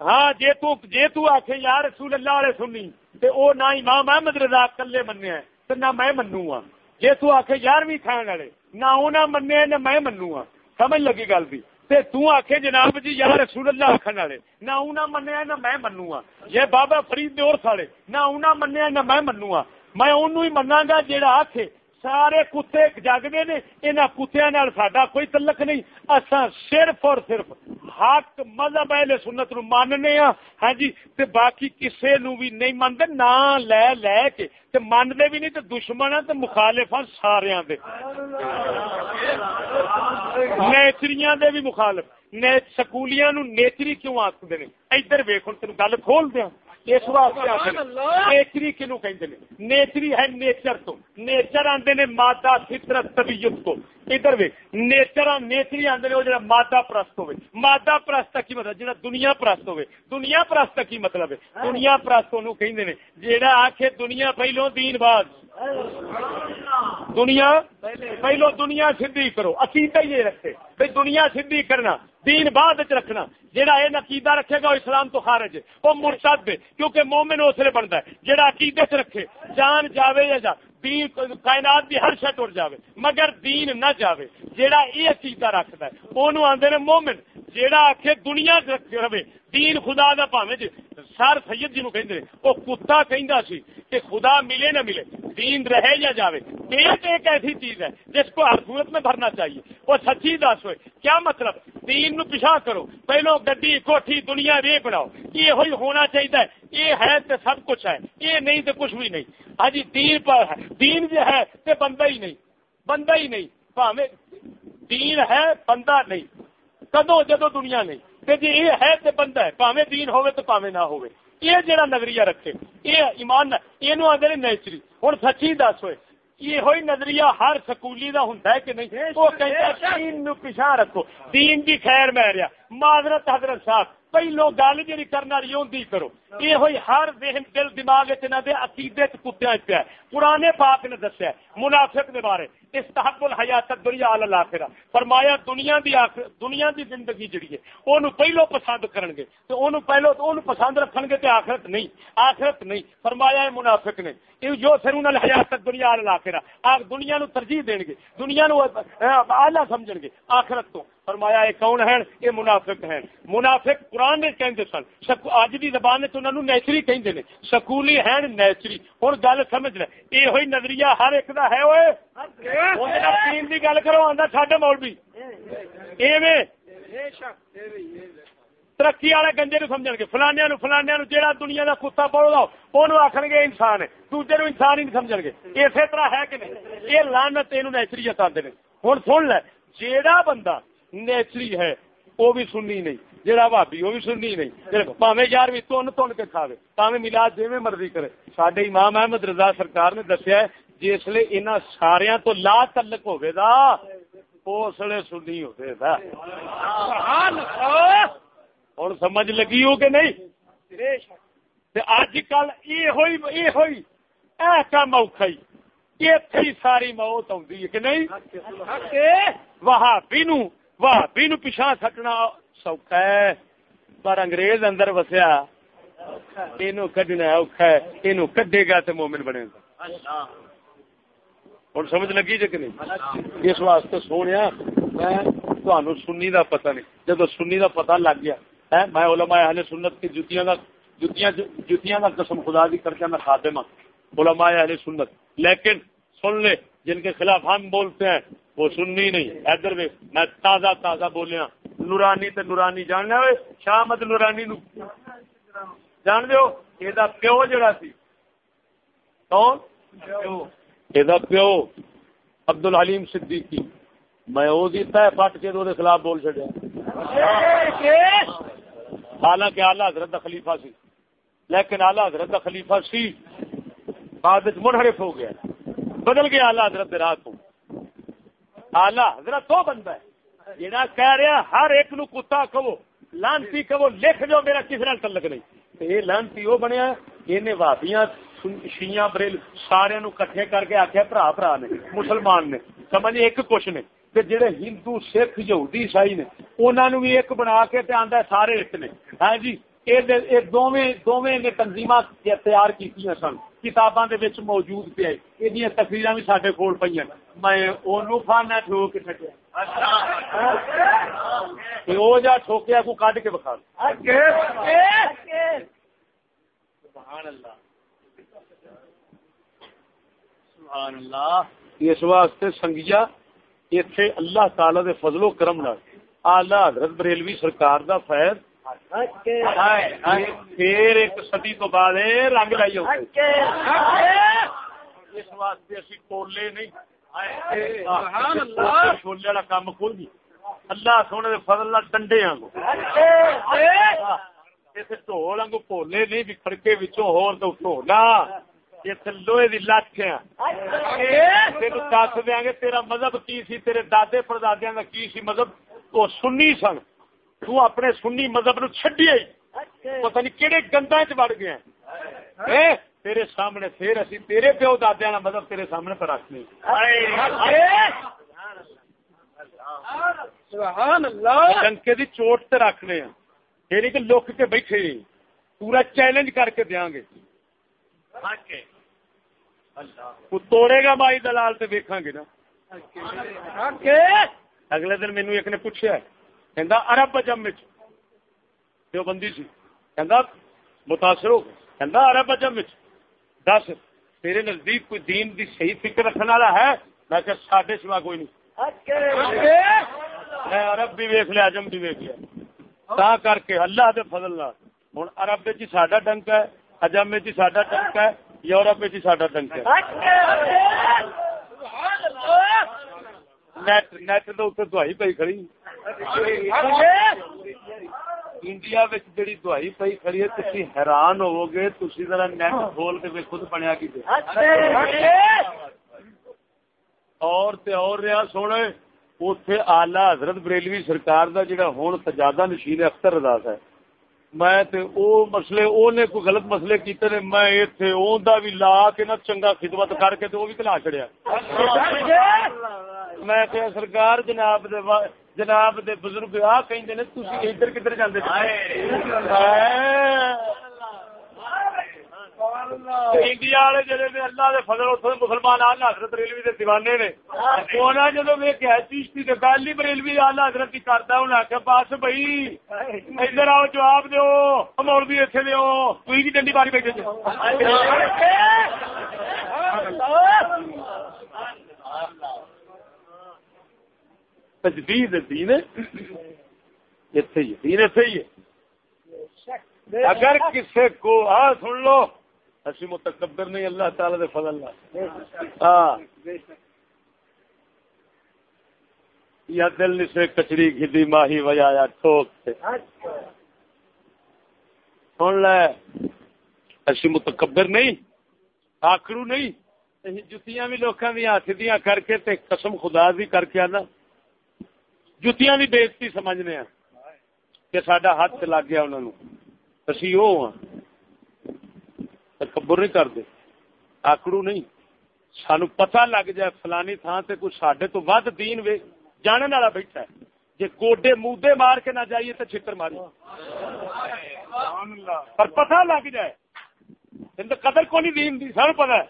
ہاں جے تو جے تو آخ یار رسول اللہ والے سنی، تے او نہ امام احمد رضا کلے منیا تے نہ میں منوں ہاں۔ جے تو آخ یارویں کھان والے، نہ انہاں منیا نہ میں منوں ہاں۔ سمجھ لگی گل بھی تے تو آخے جناب جی یا رسول اللہ آخر والے۔ نہ انہاں منیا نہ میں منوں ہاں یہ بابا فرید دے اور سالے نہ انہاں منیا نہ میں منوں ہاں میں انہوں ہی مناں گا جیڑا آکھے۔ سارے کتے جگتے نے، انہاں یہاں کتیا ساڈا کوئی تعلق نہیں۔ اصا صرف اور صرف حق مذہب اہل سنت نو ماننے ہاں ہاں جی تے باقی کسے نو بھی نہیں مانتے نہ لے لے کے۔ تے مانتے بھی نہیں، تے دشمن تے مخالف ہاں سارے دے۔ نیچریاں دے بھی مخالف سکولیاں نو نیچری کیوں آخر ادھر ویخ تین گل کھول دیا اس واسطے آخر نیچری کنو کہ نیچری ہے نیچر تو۔ نیچر آدھے نے مادہ فطرت طبیعت کو۔ ادھر وے نیچر نیچری آدھے وہ مادہ پرست ہوئے۔ مادہ پرست کا کی مطلب؟ جہاں دنیا پرست ہوئے۔ دنیا پرست کا کی مطلب ہے؟ دنیا پرست کہ جہاں آخ دنیا پہلو دین بعد دنیا پہلو دنیا سدھی کرو۔ عقیدہ یہ رکھے۔ بھائی دنیا سدھی کرنا۔ دین بعد رکھنا۔ جہاں یہ عقیدہ رکھے گا وہ اسلام تو خارج ہے۔ وہ مرتد ہے، کیونکہ مومن اسلے بنتا ہے۔ جہاں عقیدے چ رکھے، جان جاوے یا جا، دین، کائنات دی ہر شہ ٹر جاوے۔ مگر دین نہ جاوے۔ جیڑا یہ عقیدہ رکھتا ہے، اونوں آندے نے مومن۔ جیڑا آکھے دنیا رہے دین خدا دا پاویں جی۔ سر سید جی نو کہندے او کتا کہندا سی کہ خدا ملے نہ ملے، دین رہے یا جاوے۔ پیٹ ایک ایسی چیز ہے جس کو ہر صورت میں بھرنا چاہیے۔ وہ سچی دس ہوئے۔ کیا مطلب؟ تین نو پیچھا کرو۔ پہلو گڈی کوٹھی دنیا وے بناؤ۔ یہ ہوئی ہونا چاہیے یہ ہے تو سب کچھ ہے۔ یہ نہیں تو کچھ بھی نہیں۔ ہاں جی دین پر ہے۔ دین جو ہے تو بندہ ہی نہیں۔ بندہ ہی نہیں۔ پاوے دین ہے، بندہ نہیں۔ کدو جدو دنیا نہیں۔ جی یہ ہے تو بندہ ہے پاوے دین ہوئے تو پاوے نہ ہوئے یہ جڑا نظریہ رکھے یہ ایمان یہ آدھے نیچری۔ ہوں سچی دس ہوئے یہ ہوئی نظریہ ہر سکولی کا ہوں کہ نہیں؟ وہ دین پیچھا رکھو۔ دین کی خیر میں رہا معذرت حضرت صاحب پہلو گل جی کرنا کرو۔ یہ ہوئی ہر ذہن، دل، دماغ دے عقیدے کتیا پیا پرانے پاک نے دسیا منافق کے بارے۔ استحق الحیات دنیا آخرا فرمایا دنیا دی آخر دنیا دی زندگی جڑی ہے، اونوں پہلو پسند کرن گے۔ تو اونوں پہلو تو اونوں پسند رکھن گے تے آخرت نہیں۔ آخرت نہیں۔ فرمایا ہے منافق نے۔ یہ جو سرون الحیات دنیا آخرا آ دنیا نو ترجیح دین گے۔ دنیا نو اعلی سمجھن گے۔ آخرت تو۔ فرمایا یہ کون ہے یہ منافق ہیں. منافق قرآن نے کہندے سن اج دی زبان وچ انہاں نو نیچری کہندے نے، سکولی ہیں نیچری۔ ہن گل سمجھ لے اے ہوئی نظریہ ہر ایک دا ہے، اوئے۔ اون دا تین دی گل کرو، آندا ساڈے مولوی۔ ایویں۔ بے شک ترقی والے گنجے نو سمجھ گے فلانیا نو فلانیا نو جہاں دنیا کا کتا پڑو گا وہ آخر گے انسان ہے، دوجے نو انسان ہی نہیں سمجھ گے۔ اسی طرح ہے کہ نہیں؟ یہ لانت یہ نیچری آتے ہیں ہوں سن لے، جیڑا بندہ نیچری ہے وہ بھی سننی نہیں جہاں بھابی وہ بھی سننی نہیں پاوے یار بھی تن تن کے کھاوے پاوے ملا جی مرضی کرے سڈے امام احمد رضا سرکار نے دسیا جس لیے ان سارا تو لا تلک ہوگا اس لیے ہوں سمجھ لگی ہو کہ نہیں اج کل یہ کام اوکھا ہی ساری موت ہے کہ نہیں وہابی نو وہابی نو پیچھا سٹنا سوکھا ہے پر انگریز اندر وسیا یہ کڈنا اوکھا ہے کڈے گا تو مومن بنے گا ہوں سمجھ لگی جی کہ نہیں اس واسطے سونے میں سنی دا پتہ نہیں جب سنی دا پتہ لگ گیا میں علماء اہل سنت کی جتیاں کا جتیاں جتیاں کا قسم خدا دی کر کے میں خاتمہ علماء اہل سنت لیکن سن لے جن کے خلاف ہم بولتے ہیں وہ سننی نہیں۔ ادھر میں میں تازہ تازہ بولیا۔ نورانی تے نورانی جاننا ہوئے شامت نورانی نو۔ جان دیو یہ پیو جڑا سی۔ کون؟ یہ پیو عبد الحلیم صدیقی۔ میں وہ دیتا ہے پٹ کے دو خلاف بول چڑیا حالانکہ آلہ حضرت دا خلیفہ سی۔ لیکن آلہ حضرت دا خلیفہ سی۔ بعد منحرف ہو گیا۔ بدل گیا آلہ حضرت راہ کو آلہ حضرت تو بندہ ہے۔ جنا کہہ رہا ہر ایک نو کتا کہو لانتی کہو لکھ جو میرا کس نال تعلق نہیں۔ یہ لانتی وہ بنیا یہ وافیاں شیاں بریل سارے نو کٹھے کر کے آخیا برا برا نے، مسلمان نے۔ سمجھ ایک کچھ نے۔ تے جڑے ہندو، سکھ، یہودی، عیسائی نے انہوں بھی ایک بنا کے آدھا سارے ایک نے۔ ہاں جی؟ دونوں نے تنظیم تیار کی سن کتاباں موجود پہ یہ تقریر بھی سارے کول پہ میں فانا ٹھوک وہ جا ٹھوکیا کو کڈ کے بخا اس واسطے سنگیا اتنے اللہ تعالی دے فضل و کرم نال آلہ حضرت بریلوی سرکار دا فیض پھر ایک صدی تو بعد رنگ لائی اس واسطے اسی ٹولے نہیں۔ چھولے والا کام کھول گئی اللہ سونے دے فضل نال ڈنڈے آنگو۔ ڈھول آنگو پولے نہیں، بھی کھڑکے وچوں ہور تو ٹھولا لوہے دی لکھ تین دس دیا گے تیرا مذہب کی سی؟ تیرے دادے پردادیا کا کی سی مذہب؟ وہ سنی سن۔ تو اپنے سنی مذہب نو چڈیا پتہ نہیں کہڑے گندا چ بڑ گیا تیرے سامنے پھر اسی تیرے پیو دادیا کا مذہب تیرے سامنے پر رکھنے ڈنکے دی چوٹ تے رکھنے ہیں پھر کہ لک کے بیٹھے۔ پورا چیلنج کر کے دیا گے۔ توڑے گا مائی دلال تو ویکاں گے نا۔ اگلے دن مینو ایک نے پوچھا ارب اجم جو بندی سی۔ کہ متاثر ہو گیا ارب اجم دس تیرے نزدیک کوئی دین دی صحیح فکر رکھنے والا ہے؟ میں کہ ساڈے سوا کوئی نہیں۔ میں عرب بھی ویک لیا اجم بھی ویک لیا۔ تا کر کے اللہ دے فضل ہوں ارب چ ساڈا ڈنک ہے اجم چ ساڈا ڈنک ہے یورپ چ ساڈا ڈنک ہے۔ نیٹ نیٹ دوائی پی کھڑی۔ انڈیا جڑی دوائی پی کھڑی ہے تھی حیران ہوو گے تھی ذرا نیٹ کھول کے خود بنیا کی اور تے اور رہا، سونے اتے آلہ حضرت بریلوی سرکار دا جڑا ہوں سجادہ نشین اختر رداس ہے میں تے او مسئلے، او نے کوئی غلط مسئلے کیتے نے، میں ایتھے اون دا بھی لا کے نا چنگا خدمت کر کے تے او بھی کلا چھڑیا میں کہ سرکار جناب دے جناب دے بزرگ آ کہندے نے تسی ادھر کدھر جاندے انڈیا والے جڑے نے اللہ دے فضل اتوں مسلمان حضرت ریلوی دے دیوانے نے انہاں جدو ویکھیا چیشتی تے ہی بریلوی آل حضرت کی کردا انہاں بھائی ادھر آؤ جواب دیو۔ مولوی ایتھے دیو کوئی ڈنڈی ماری بیٹھے تجدید دین ایتھے ہی دین ایتھے ہی اگر کسی کو آ سن لو۔ اسی متکبر نہیں، اللہ تعالی دے فضل اللہ ہاں۔ یا دل سے کچڑی گدی ماہی وجایا ٹھوک سے سن لے۔ اسی متکبر نہیں، آکڑو نہیں۔ جتیاں بھی لوکاں دی ہاتھ دیاں کر کے تے قسم خدا دی کر کے آنا۔ جتیاں بھی بےزتی سمجھنے ہیں کہ ساڈا ہاتھ لگ گیا انہوں اسی وہ ہاں۔ تکبر نہیں کرتے۔ آکڑو نہیں۔ سانو پتہ لگ جائے فلانی تھان سے کچھ سڈے تو ود دین وے جانے والا بیٹھا ہے۔ جی گوڈے مودے مار کے نہ جائیے تو چھتر ماری۔ پر پتہ لگ جائے۔ قدر کو نہیں دین دی سر پتا ہے۔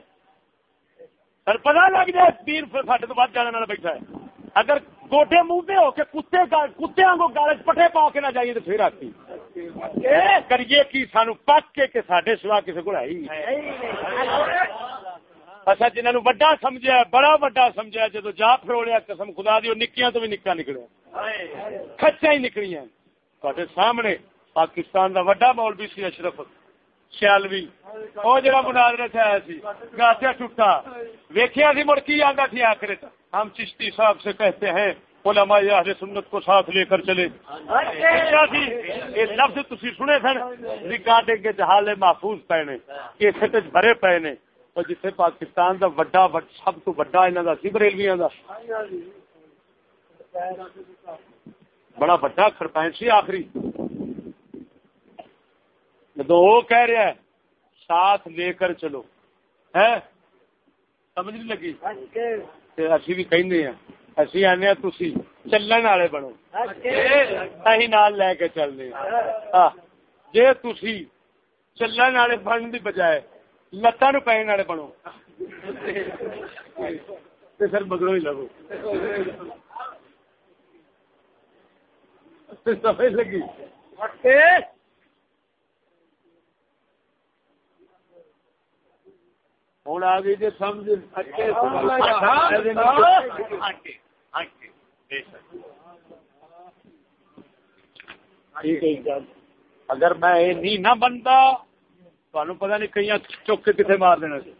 سر پتہ لگ جائے دین سڈے تو ود جانے والا بیٹھا ہے۔ اگر گوڈے منہ ہو کے کتے کتے آگوں گالج پٹے پا کے نہ جائیے تو پھر آتی۔ کریے کی سانو پک کے کہ سڈے سوا کسی کو اچھا جنہوں وڈا سمجھا بڑا وڈا سمجھا جدو جا فروڑیا قسم خدا دی نکیاں تو بھی نکا نکلیا۔ کچا ہی نکلیاں۔ تے سامنے پاکستان دا وڈا مولوی سی اشرف سیالوی وہ جڑا مناظرے سے آیا سی گاسیا ٹوٹا۔ ویکھیا سی، مڑ کی آندا تھی آخر ہم چشتی صاحب سے کہتے ہیں، علماء اہل سنت کو ساتھ لے کر چلے۔ اچھا جی، یہ لفظ تسی سنے سن؟ ریکارڈنگ کے جہالے محفوظ پے نے کیسے تے بھرے پے نے اور جتھے پاکستان دا وڈا سب تو وڈا انہاں دا سی، بریلویاں دا۔ بڑا وڈا خرپائن سی آخری۔ جدو وہ کہہ رہا ہے ساتھ لے کر چلو۔ ہے سمجھ نہیں لگی؟ اسی بھی کہنے ہیں۔ اسی آنے تھی چلن والے بنو۔ اسی نال لے کے چلنے جی تھی چلن والے بننے کی بجائے لتان نو پہن والے بنو۔ سر مگرو ہی لگو۔ سمجھ لگی؟ ہوں آ گئی جی سمجھ اگر میں نہیں نہ بنتا تو پتا نہیں کئی چک کے کتنے مار دینا سی